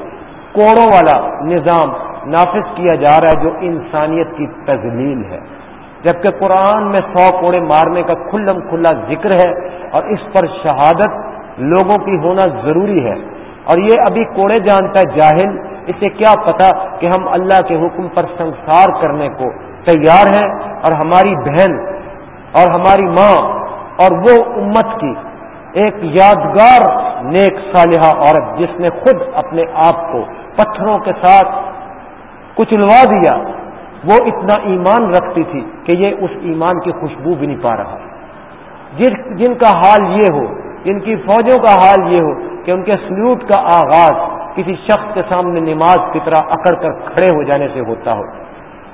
A: کوڑوں والا نظام نافذ کیا جا رہا ہے جو انسانیت کی تزلیل ہے۔ جبکہ قرآن میں سو کوڑے مارنے کا کھلم کھلا ذکر ہے اور اس پر شہادت لوگوں کی ہونا ضروری ہے۔ اور یہ ابھی کوڑے جانتا ہے جاہل، اسے کیا پتا کہ ہم اللہ کے حکم پر سنسار کرنے کو تیار ہیں اور ہماری بہن اور ہماری ماں اور وہ امت کی ایک یادگار نیک صالحہ عورت جس نے خود اپنے آپ کو پتھروں کے ساتھ کچلوا دیا، وہ اتنا ایمان رکھتی تھی کہ یہ اس ایمان کی خوشبو بھی نہیں پا رہا۔ جن جن کا حال یہ ہو جن کی فوجوں کا حال یہ ہو کہ ان کے سلیوٹ کا آغاز کسی شخص کے سامنے نماز کی طرح اکڑ کر کھڑے ہو جانے سے ہوتا ہو۔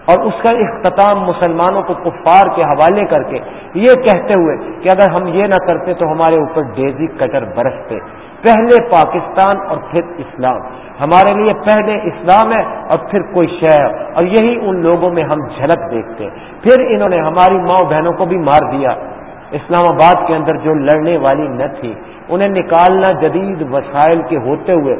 A: اور اس کا اختتام مسلمانوں کو کفار کے حوالے کر کے یہ کہتے ہوئے کہ اگر ہم یہ نہ کرتے تو ہمارے اوپر ڈیزی کٹر برستے۔ پہلے پاکستان اور پھر اسلام۔ ہمارے لیے پہلے اسلام ہے اور پھر کوئی شہر اور یہی ان لوگوں میں ہم جھلک دیکھتے۔ پھر انہوں نے ہماری ماں بہنوں کو بھی مار دیا۔ اسلام آباد کے اندر جو لڑنے والی نہ تھی، انہیں نکالنا جدید وسائل کے ہوتے ہوئے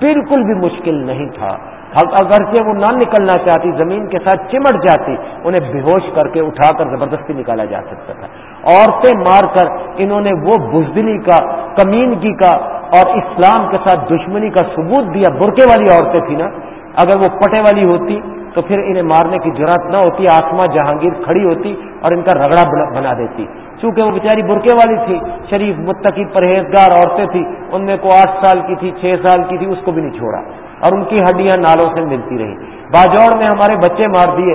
A: بالکل بھی مشکل نہیں تھا۔ اگرچہ وہ نہ نکلنا چاہتی، زمین کے ساتھ چمٹ جاتی، انہیں بے ہوش کر کے اٹھا کر زبردستی نکالا جا سکتا تھا۔ عورتیں مار کر انہوں نے وہ بزدلی کا، کمینگی کا اور اسلام کے ساتھ دشمنی کا ثبوت دیا۔ برقے والی عورتیں تھیں نا۔ اگر وہ پٹے والی ہوتی تو پھر انہیں مارنے کی ضرورت نہ ہوتی آسما جہانگیر کھڑی ہوتی اور ان کا رگڑا بنا دیتی۔ چونکہ وہ بیچاری برقے والی تھی، شریف، متقی، پرہیزگار عورتیں تھیں، ان میں کو آٹھ سال کی تھی، چھ سال کی تھی، اس کو بھی نہیں چھوڑا۔ اور ان کی ہڈیاں نالوں سے ملتی رہی باجوڑ میں ہمارے بچے مار دیے،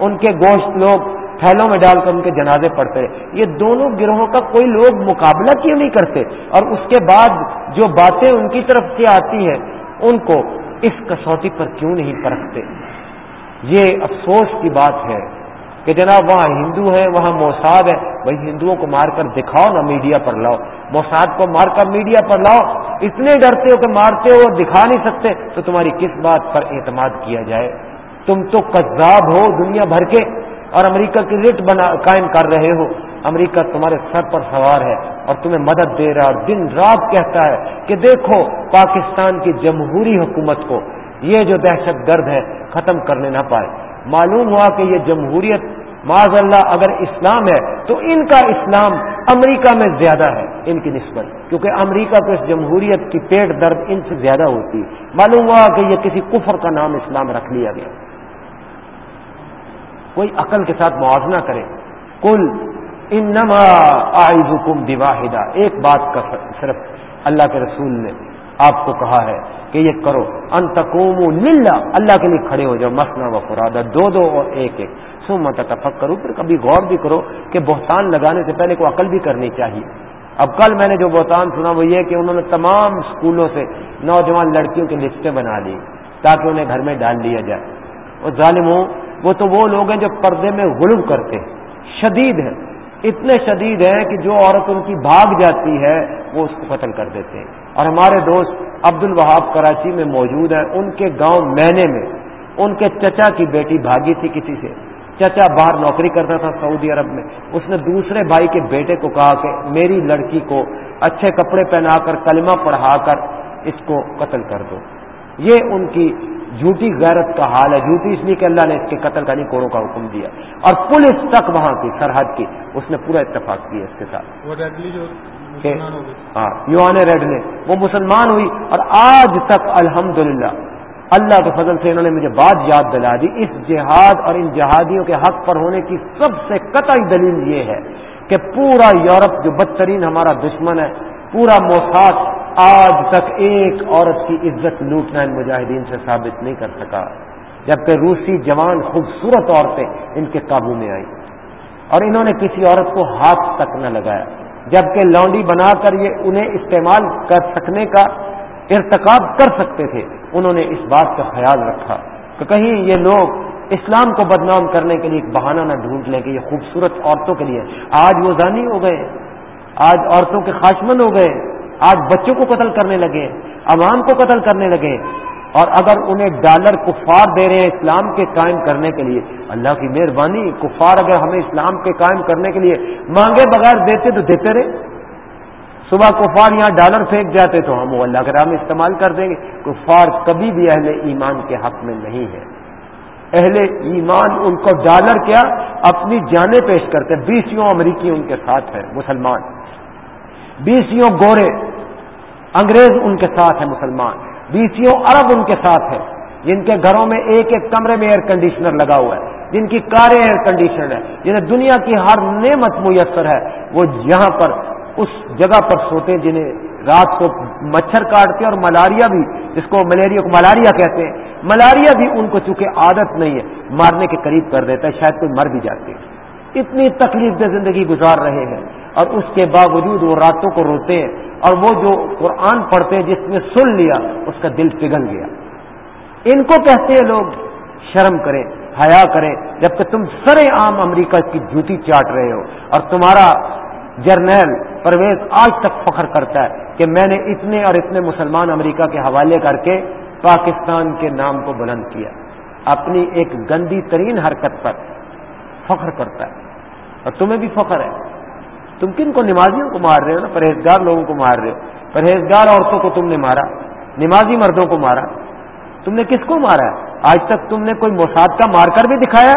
A: ان کے گوشت لوگ تھیلوں میں ڈال کر ان کے جنازے پڑتے رہے۔ یہ دونوں گروہوں کا کوئی لوگ مقابلہ کیوں نہیں کرتے؟ اور اس کے بعد جو باتیں ان کی طرف سے آتی ہیں، ان کو اس کسوٹی پر کیوں نہیں پرکھتے؟ یہ افسوس کی بات ہے کہ جناب وہاں ہندو ہیں وہاں موساد ہے۔ وہی ہندوؤں کو مار کر دکھاؤ نا میڈیا پر لاؤ۔ موساد کو مار کر میڈیا پر لاؤ۔ اتنے ڈرتے ہو کہ مارتے ہو اور دکھا نہیں سکتے، تو تمہاری کس بات پر اعتماد کیا جائے؟ تم تو کذاب ہو دنیا بھر کے اور امریکہ کی ریٹ بنا، قائم کر رہے ہو۔ امریکہ تمہارے سر پر سوار ہے اور تمہیں مدد دے رہا ہے اور دن رات کہتا ہے کہ دیکھو پاکستان کی جمہوری حکومت کو یہ جو دہشت گرد ہے، ختم کرنے نہ پائے۔ معلوم ہوا کہ یہ جمہوریت معذ اللہ اگر اسلام ہے، تو ان کا اسلام امریکہ میں زیادہ ہے، ان کی نسبت۔ کیونکہ امریکہ کو اس جمہوریت کی پیٹ درد ان سے زیادہ ہوتی۔ ہے معلوم ہوا کہ یہ کسی کفر کا نام اسلام رکھ لیا گیا۔ کوئی عقل کے ساتھ موازنہ کرے۔ کل انما آئزکم بواحدہ۔ ایک بات کا صرف اللہ کے رسول نے آپ کو کہا ہے کہ یہ کرو۔ انتقوم للہ اللہ کے لیے کھڑے ہو جاؤ، مسنا و فرادہ دو دو اور ایک ایک۔ سو مت کرو پھر کبھی غور بھی کرو کہ بہتان لگانے سے پہلے کو عقل بھی کرنی چاہیے۔ اب کل میں نے جو بہتان سنا وہ یہ کہ انہوں نے تمام اسکولوں سے نوجوان لڑکیوں کی لسٹیں بنا لی تاکہ انہیں گھر میں ڈال لیا جائے۔ اور ظالم ہوں وہ تو وہ لوگ ہیں جو پردے میں غلب کرتے شدید ہیں۔ اتنے شدید ہیں کہ جو عورت ان کی بھاگ جاتی ہے، وہ اس کو قتل کر دیتے ہیں۔ اور ہمارے دوست عبد الوہاب کراچی میں موجود ہیں۔ ان کے گاؤں مینے میں ان کے چچا کی بیٹی بھاگی تھی کسی سے۔ چچا باہر نوکری کرتا تھا سعودی عرب میں۔ اس نے دوسرے بھائی کے بیٹے کو کہا کہ میری لڑکی کو اچھے کپڑے پہنا کر، کلمہ پڑھا کر اس کو قتل کر دو۔ یہ ان کی جھوٹی غیرت کا حال ہے۔ جھوٹی اس لیے کہ اللہ نے اس کے قتل کا نہیں کوڑوں کا حکم دیا۔ اور پولیس تک وہاں کی سرحد کی، اس نے پورا اتفاق کیا اس کے ساتھ۔ ہاں یوان ریڈ نے وہ مسلمان ہوئی اور آج تک الحمد اللہ کے فضل سے انہوں نے مجھے بات یاد دلا دی۔ اس جہاد اور ان جہادیوں کے حق پر ہونے کی سب سے قطعی دلیل یہ ہے کہ پورا یورپ جو بدترین ہمارا دشمن ہے پورا موساد آج تک ایک عورت کی عزت لوٹنا ان مجاہدین سے ثابت نہیں کر سکا۔ جبکہ روسی جوان خوبصورت عورتیں ان کے قابو میں آئی اور انہوں نے کسی عورت کو ہاتھ تک نہ لگایا۔ جبکہ لانڈی بنا کر یہ انہیں استعمال کر سکنے کا ارتکاب کر سکتے تھے، انہوں نے اس بات کا خیال رکھا کہ کہیں یہ لوگ اسلام کو بدنام کرنے کے لیے ایک بہانہ نہ ڈھونڈ لیں کہ یہ خوبصورت عورتوں کے لیے۔ آج وہ زانی ہو گئے، آج عورتوں کے خاشمند ہو گئے، آج بچوں کو قتل کرنے لگے، عوام کو قتل کرنے لگے۔ اور اگر انہیں ڈالر کفار دے رہے ہیں اسلام کے قائم کرنے کے لیے، اللہ کی مہربانی، کفار اگر ہمیں اسلام کے قائم کرنے کے لیے مانگے بغیر دیتے تو دیتے رہے۔ صبح کفار یہاں ڈالر پھینک جاتے تو ہم وہ اللہ کے راہ میں استعمال کر دیں گے۔ کفار کبھی بھی اہل ایمان کے حق میں نہیں ہے اہل ایمان ان کو ڈالر کیا؟ اپنی جانیں پیش کرتے بیسوں امریکی ان کے ساتھ ہیں، مسلمان۔ بیسوں گورے، انگریز ان کے ساتھ ہیں، مسلمان۔ بیسوں عرب ان کے ساتھ ہیں جن کے گھروں میں ایک ایک کمرے میں ایئر کنڈیشنر لگا ہوا ہے، جن کی کاریں ایئر کنڈیشنر ہے جنہیں دنیا کی ہر نعمت میسر ہے، وہ یہاں پر، اس جگہ پر سوتے ہیں جنہیں رات کو مچھر کاٹتے اور ملاریا بھی، جس کو ملیریا کو ملاریا کہتے ہیں۔ ملاریا بھی ان کو چونکہ عادت نہیں ہے، مارنے کے قریب کر دیتا ہے، شاید کوئی مر بھی جاتے ہیں۔ اتنی تکلیف دہ زندگی گزار رہے ہیں۔ اور اس کے باوجود وہ راتوں کو روتے ہیں اور وہ جو قرآن پڑھتے ہیں جس میں سن لیا، اس کا دل پگھل گیا۔ ان کو کہتے ہیں لوگ، شرم کریں، حیا کریں، جبکہ تم سر عام امریکہ کی جوتی چاٹ رہے ہو اور تمہارا جرنیل پرویز آج تک فخر کرتا ہے کہ میں نے اتنے اور اتنے مسلمان امریکہ کے حوالے کر کے پاکستان کے نام کو بلند کیا۔ اپنی ایک گندی ترین حرکت پر فخر کرتا ہے۔ اور تمہیں بھی فخر ہے۔ تم کن کو نمازیوں کو مار رہے ہو نا؟ پرہیزگار لوگوں کو مار رہے ہو۔ پرہیزگار عورتوں کو تم نے مارا۔ نمازی مردوں کو مارا۔ تم نے کس کو مارا؟ آج تک تم نے کوئی موساد کا مار کر بھی دکھایا؟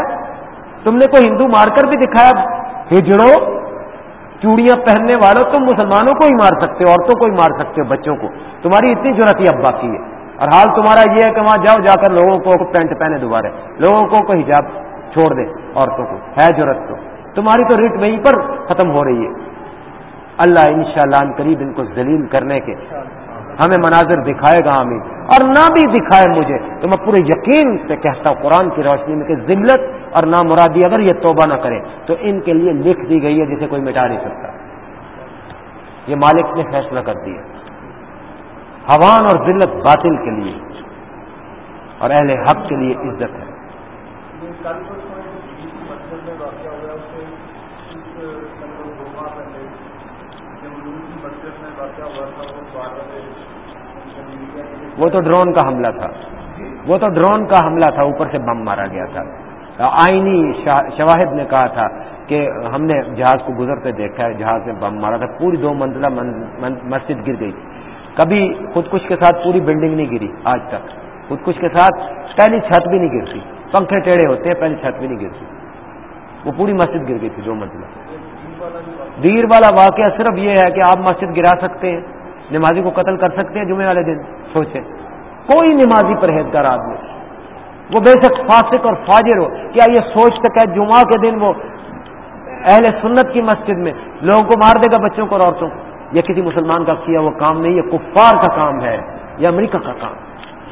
A: تم نے کوئی ہندو مار کر بھی دکھایا؟ ہجڑو۔ چوڑیاں پہننے والوں تم مسلمانوں کو ہی مار سکتے ہو، عورتوں کو ہی مار سکتے ہو، بچوں کو۔ تمہاری اتنی ضرورت ہی اب باقی ہے۔ اور حال تمہارا یہ ہے کہ وہاں جاؤ، جا کر لوگوں کو پینٹ پہنے دوبارہ۔ لوگوں کو کوئی حجاب چھوڑ دے، عورتوں کو۔ ہے ضرورت تو۔ تمہاری تو ریٹ وہیں پر ختم ہو رہی ہے۔ اللہ ان شاء اللہ قریب ان کو ذلیل کرنے کے ہمیں مناظر دکھائے گا ہمیں اور نہ بھی دکھائے مجھے، تو میں پورے یقین سے کہتا ہوں قرآن کی روشنی میں کہ ذلت اور نہ مرادی اگر یہ توبہ نہ کرے، تو ان کے لیے لکھ دی گئی ہے جسے کوئی مٹا نہیں سکتا۔ یہ مالک نے فیصلہ کر دیا۔ حوان اور ذلت باطل کے لیے اور اہل حق کے لیے عزت ہے۔ وہ تو ڈرون کا حملہ تھا۔ وہ تو ڈرون کا حملہ تھا، اوپر سے بم مارا گیا تھا۔ آئینی شواہد نے کہا تھا کہ ہم نے جہاز کو گزرتے دیکھا ہے، جہاز میں بم مارا تھا، پوری دو منزلہ مسجد گر گئی۔ کبھی خودکش کے ساتھ پوری بلڈنگ نہیں گری آج تک۔ خودکش کے ساتھ پہلی چھت بھی نہیں گرتی۔ پنکھے ٹیڑھے ہوتے ہیں، پہلی چھت بھی نہیں گرتی۔ وہ پوری مسجد گر گئی تھی دو منزلہ۔ دیر والا واقعہ صرف یہ ہے کہ آپ مسجد گرا سکتے ہیں۔ نمازی کو قتل کر سکتے ہیں، جمعے والے دن، سوچیں۔ کوئی نمازی پرہیزگار آدمی وہ بے شک فاسق اور فاجر ہو۔ کیا یہ سوچ سکے جمعہ کے دن وہ اہل سنت کی مسجد میں لوگوں کو مار دے گا بچوں کو اور عورتوں کو؟ یہ کسی مسلمان کا کیا وہ کام نہیں، یہ کفار کا کام ہے، یہ امریکہ کا کام۔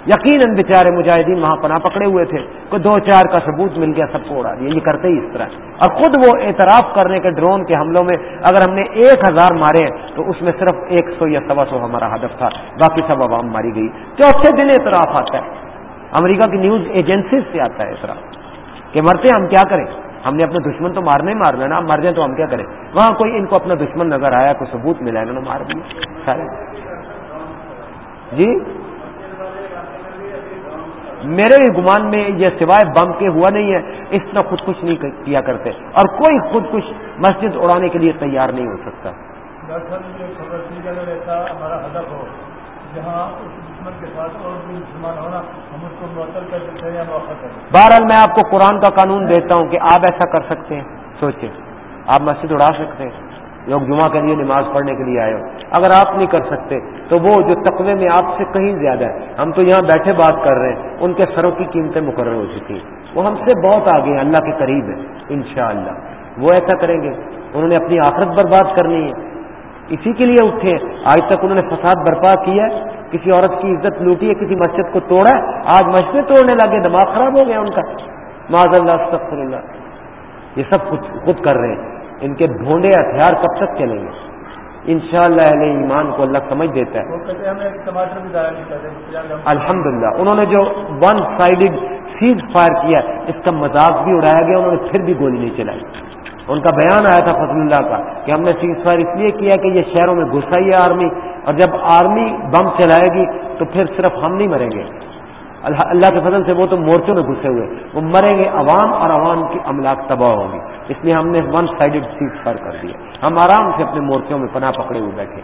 A: یقیناً بیچارے مجاہدین وہاں پناہ پکڑے ہوئے تھے کوئی دو چار کا ثبوت مل گیا، سب کو اڑا دیا۔ یہ کرتے ہی اس طرح۔ اور خود وہ اعتراف کرنے کے ڈرون کے حملوں میں اگر ہم نے ایک ہزار مارے تو اس میں صرف ایک سو یا سوا سو ہمارا ہدف تھا، باقی سب عوام ماری گئی۔ چوتھے دن اعتراف آتا ہے۔ امریکہ کی نیوز ایجنسیز سے آتا ہے اعتراف کہ مرتے ہم کیا کریں؟ ہم نے اپنے دشمن تو مارنے ہی مارنا نا مر جائیں تو ہم کیا کریں؟ وہاں کوئی ان کو اپنا دشمن نظر آیا، کوئی ثبوت ملا، انہوں نے مار دیا۔ جی؟ میرے گمان میں یہ سوائے بم کے ہوا نہیں ہے اس طرح خود کچھ نہیں کیا کرتے۔ اور کوئی خود کچھ مسجد اڑانے کے لیے تیار نہیں ہو سکتا۔ بہرحال میں آپ کو قرآن کا قانون دیتا ہوں کہ آپ ایسا کر سکتے ہیں۔ سوچیں آپ مسجد اڑا سکتے ہیں۔ لوگ جمعہ کے لیے نماز پڑھنے کے لیے آئے ہو۔ اگر آپ نہیں کر سکتے، تو وہ جو تقوی میں آپ سے کہیں زیادہ ہے، ہم تو یہاں بیٹھے بات کر رہے ہیں، ان کے سروں کی قیمتیں مقرر ہو چکی ہیں۔ وہ ہم سے بہت آگے ہیں، اللہ کے قریب ہے انشاءاللہ۔ وہ ایسا کریں گے، انہوں نے اپنی آخرت برباد کرنی ہے۔ اسی کے لیے اٹھے آج تک انہوں نے فساد برپا کیا کسی عورت کی عزت لوٹی ہے، کسی مسجد کو توڑا آج مسجد توڑنے لگے دماغ خراب ہو گیا ان کا۔ معذ اللہ، استغفر اللہ۔ یہ سب کچھ خود کر رہے ہیں۔ ان کے ڈھونڈے ہتھیار کب تک چلیں گے؟ ان شاء اللہ ایمان کو اللہ سمجھ دیتا ہے۔ الحمد للہ انہوں نے جو ون سائڈڈ سیز فائر کیا اس کا مذاق بھی اڑایا گیا انہوں نے پھر بھی گولی نہیں چلائی۔ ان کا بیان آیا تھا فضل اللہ کا کہ ہم نے سیز فائر اس لیے کیا کہ یہ شہروں میں گھسائی ہے آرمی اور جب آرمی بم چلائے گی تو پھر صرف ہم نہیں مریں گے۔ اللہ کے فضل سے وہ تو مورچوں میں گھسے ہوئے۔ وہ مریں گے عوام اور عوام کی املاک تباہ ہوگی۔ اس لیے ہم نے ون سائڈڈ سیٹ پر کر دیا۔ ہم آرام سے اپنے مورچوں میں پناہ پکڑے ہوئے بیٹھے۔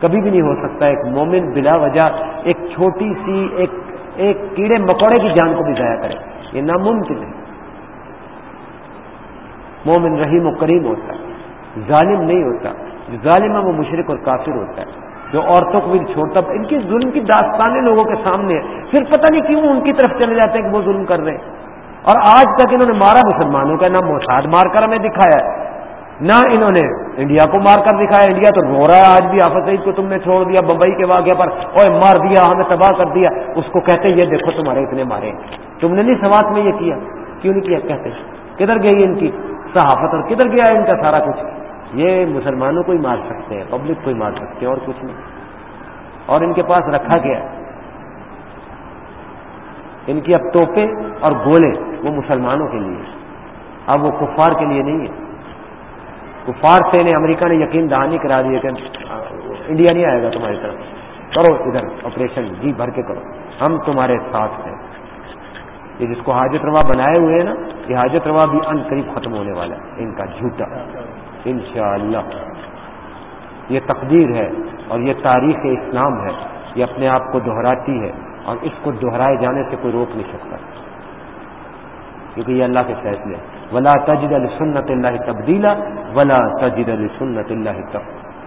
A: کبھی بھی نہیں ہو سکتا ایک مومن بلا وجہ ایک چھوٹی سی ایک ایک کیڑے مکوڑے کی جان کو بھی ضائع کرے۔ یہ ناممکن ہے۔ مومن رحیم و کریم ہوتا ہے۔ ظالم نہیں ہوتا۔ ظالم ہے وہ مشرق اور کافر ہوتا ہے۔ جو عورتوں کو بھی چھوڑتا، ان کی ظلم کی داستانیں لوگوں کے سامنے ہیں۔ پھر پتہ نہیں کیوں ان کی طرف چلے جاتے ہیں کہ وہ ظلم کر رہے ہیں۔ اور آج تک انہوں نے مارا مسلمانوں کا، نہ موساد مار کر ہمیں دکھایا نہ انہوں نے انڈیا کو مار کر دکھایا۔ انڈیا تو رو رہا ہے، آج بھی آفت سعید کو تم نے چھوڑ دیا، بمبئی کے واقعے پر اوے مار دیا، ہمیں تباہ کر دیا۔ اس کو کہتے یہ دیکھو تمہارے اتنے مارے تم نے نہیں سوات میں یہ کیا، کیوں نہیں کیا؟ کہتے کدھر گئی ان کی صحافت اور کدھر گیا ان کا سارا کچھ؟ یہ مسلمانوں کو ہی مار سکتے ہیں پبلک کو ہی مار سکتے ہیں، اور کچھ نہیں۔ اور ان کے پاس رکھا گیا۔ ان کی اب توپے اور گولے وہ مسلمانوں کے لیے۔ اب وہ کفار کے لیے نہیں ہے۔ کفار سے انہیں امریکہ نے یقین دہانی کرا دی کہ انڈیا نہیں آئے گا تمہاری طرف۔ کرو ادھر آپریشن جی بھر کے کرو۔ ہم تمہارے ساتھ ہیں۔ یہ جس کو حاجت روا بنائے ہوئے ہیں نا، یہ حاجت روا بھی ان قریب ختم ہونے والا ہے، ان کا جھوٹا۔ انشاءاللہ۔ یہ تقدیر ہے اور یہ تاریخ اسلام ہے۔ یہ اپنے آپ کو دہراتی ہے اور اس کو دہرائے جانے سے کوئی روک نہیں سکتا۔ کیونکہ یہ اللہ کے فیصلے ولا تجد السنت اللہ تبدیلا ولا تجد السنت اللہ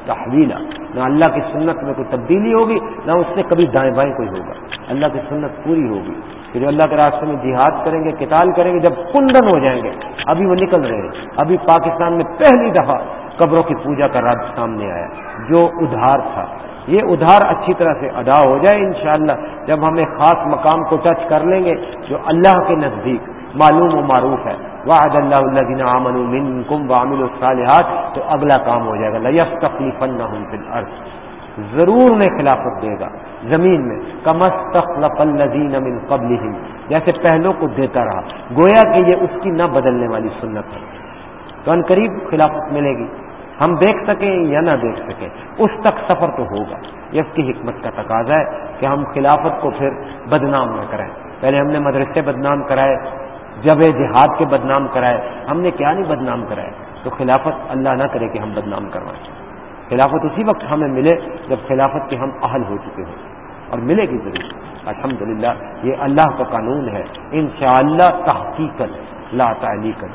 A: تحویلا نہ اللہ کی سنت میں کوئی تبدیلی ہوگی، نہ اس سے کبھی دائیں بائیں کوئی ہوگا۔ اللہ کی سنت پوری ہوگی۔ کہ جو اللہ کے راستے میں جہاد کریں گے کتال کریں گے، جب کندن ہو جائیں گے، ابھی وہ نکل رہے ہیں۔ ابھی پاکستان میں پہلی دفعہ قبروں کی پوجا کا راج سامنے آیا۔ جو ادھار تھا۔ یہ ادھار اچھی طرح سے ادا ہو جائے انشاءاللہ جب ہم ایک خاص مقام کو ٹچ کر لیں گے جو اللہ کے نزدیک معلوم و معروف ہے۔ واحد اللہ اللہ امن منکم وامل الصالحات تو اگلا کام ہو جائے گا۔ لف تکلیف ضرور میں خلافت دے گا، زمین میں۔ کمس تخلف الزین امن قبل جیسے پہلوں کو دیتا رہا۔ گویا کہ یہ اس کی نہ بدلنے والی سنت ہے۔ تو ان قریب خلافت ملے گی۔ ہم دیکھ سکیں یا نہ دیکھ سکیں۔ اس تک سفر تو ہوگا۔ یہ اس کی حکمت کا تقاضا ہے کہ ہم خلافت کو پھر بدنام نہ کریں۔ پہلے ہم نے مدرسے بدنام کرائے، جب جہاد کے بدنام کرائے۔ ہم نے کیا نہیں بدنام کرائے؟ تو خلافت اللہ نہ کرے کہ ہم بدنام کروائیں۔ خلافت اسی وقت ہمیں ملے جب خلافت کے ہم اہل ہو چکے ہوں۔ اور ملے گی ضرور۔ الحمد یہ اللہ کا قانون ہے۔ انشاءاللہ تحقیقت لا تعلی کر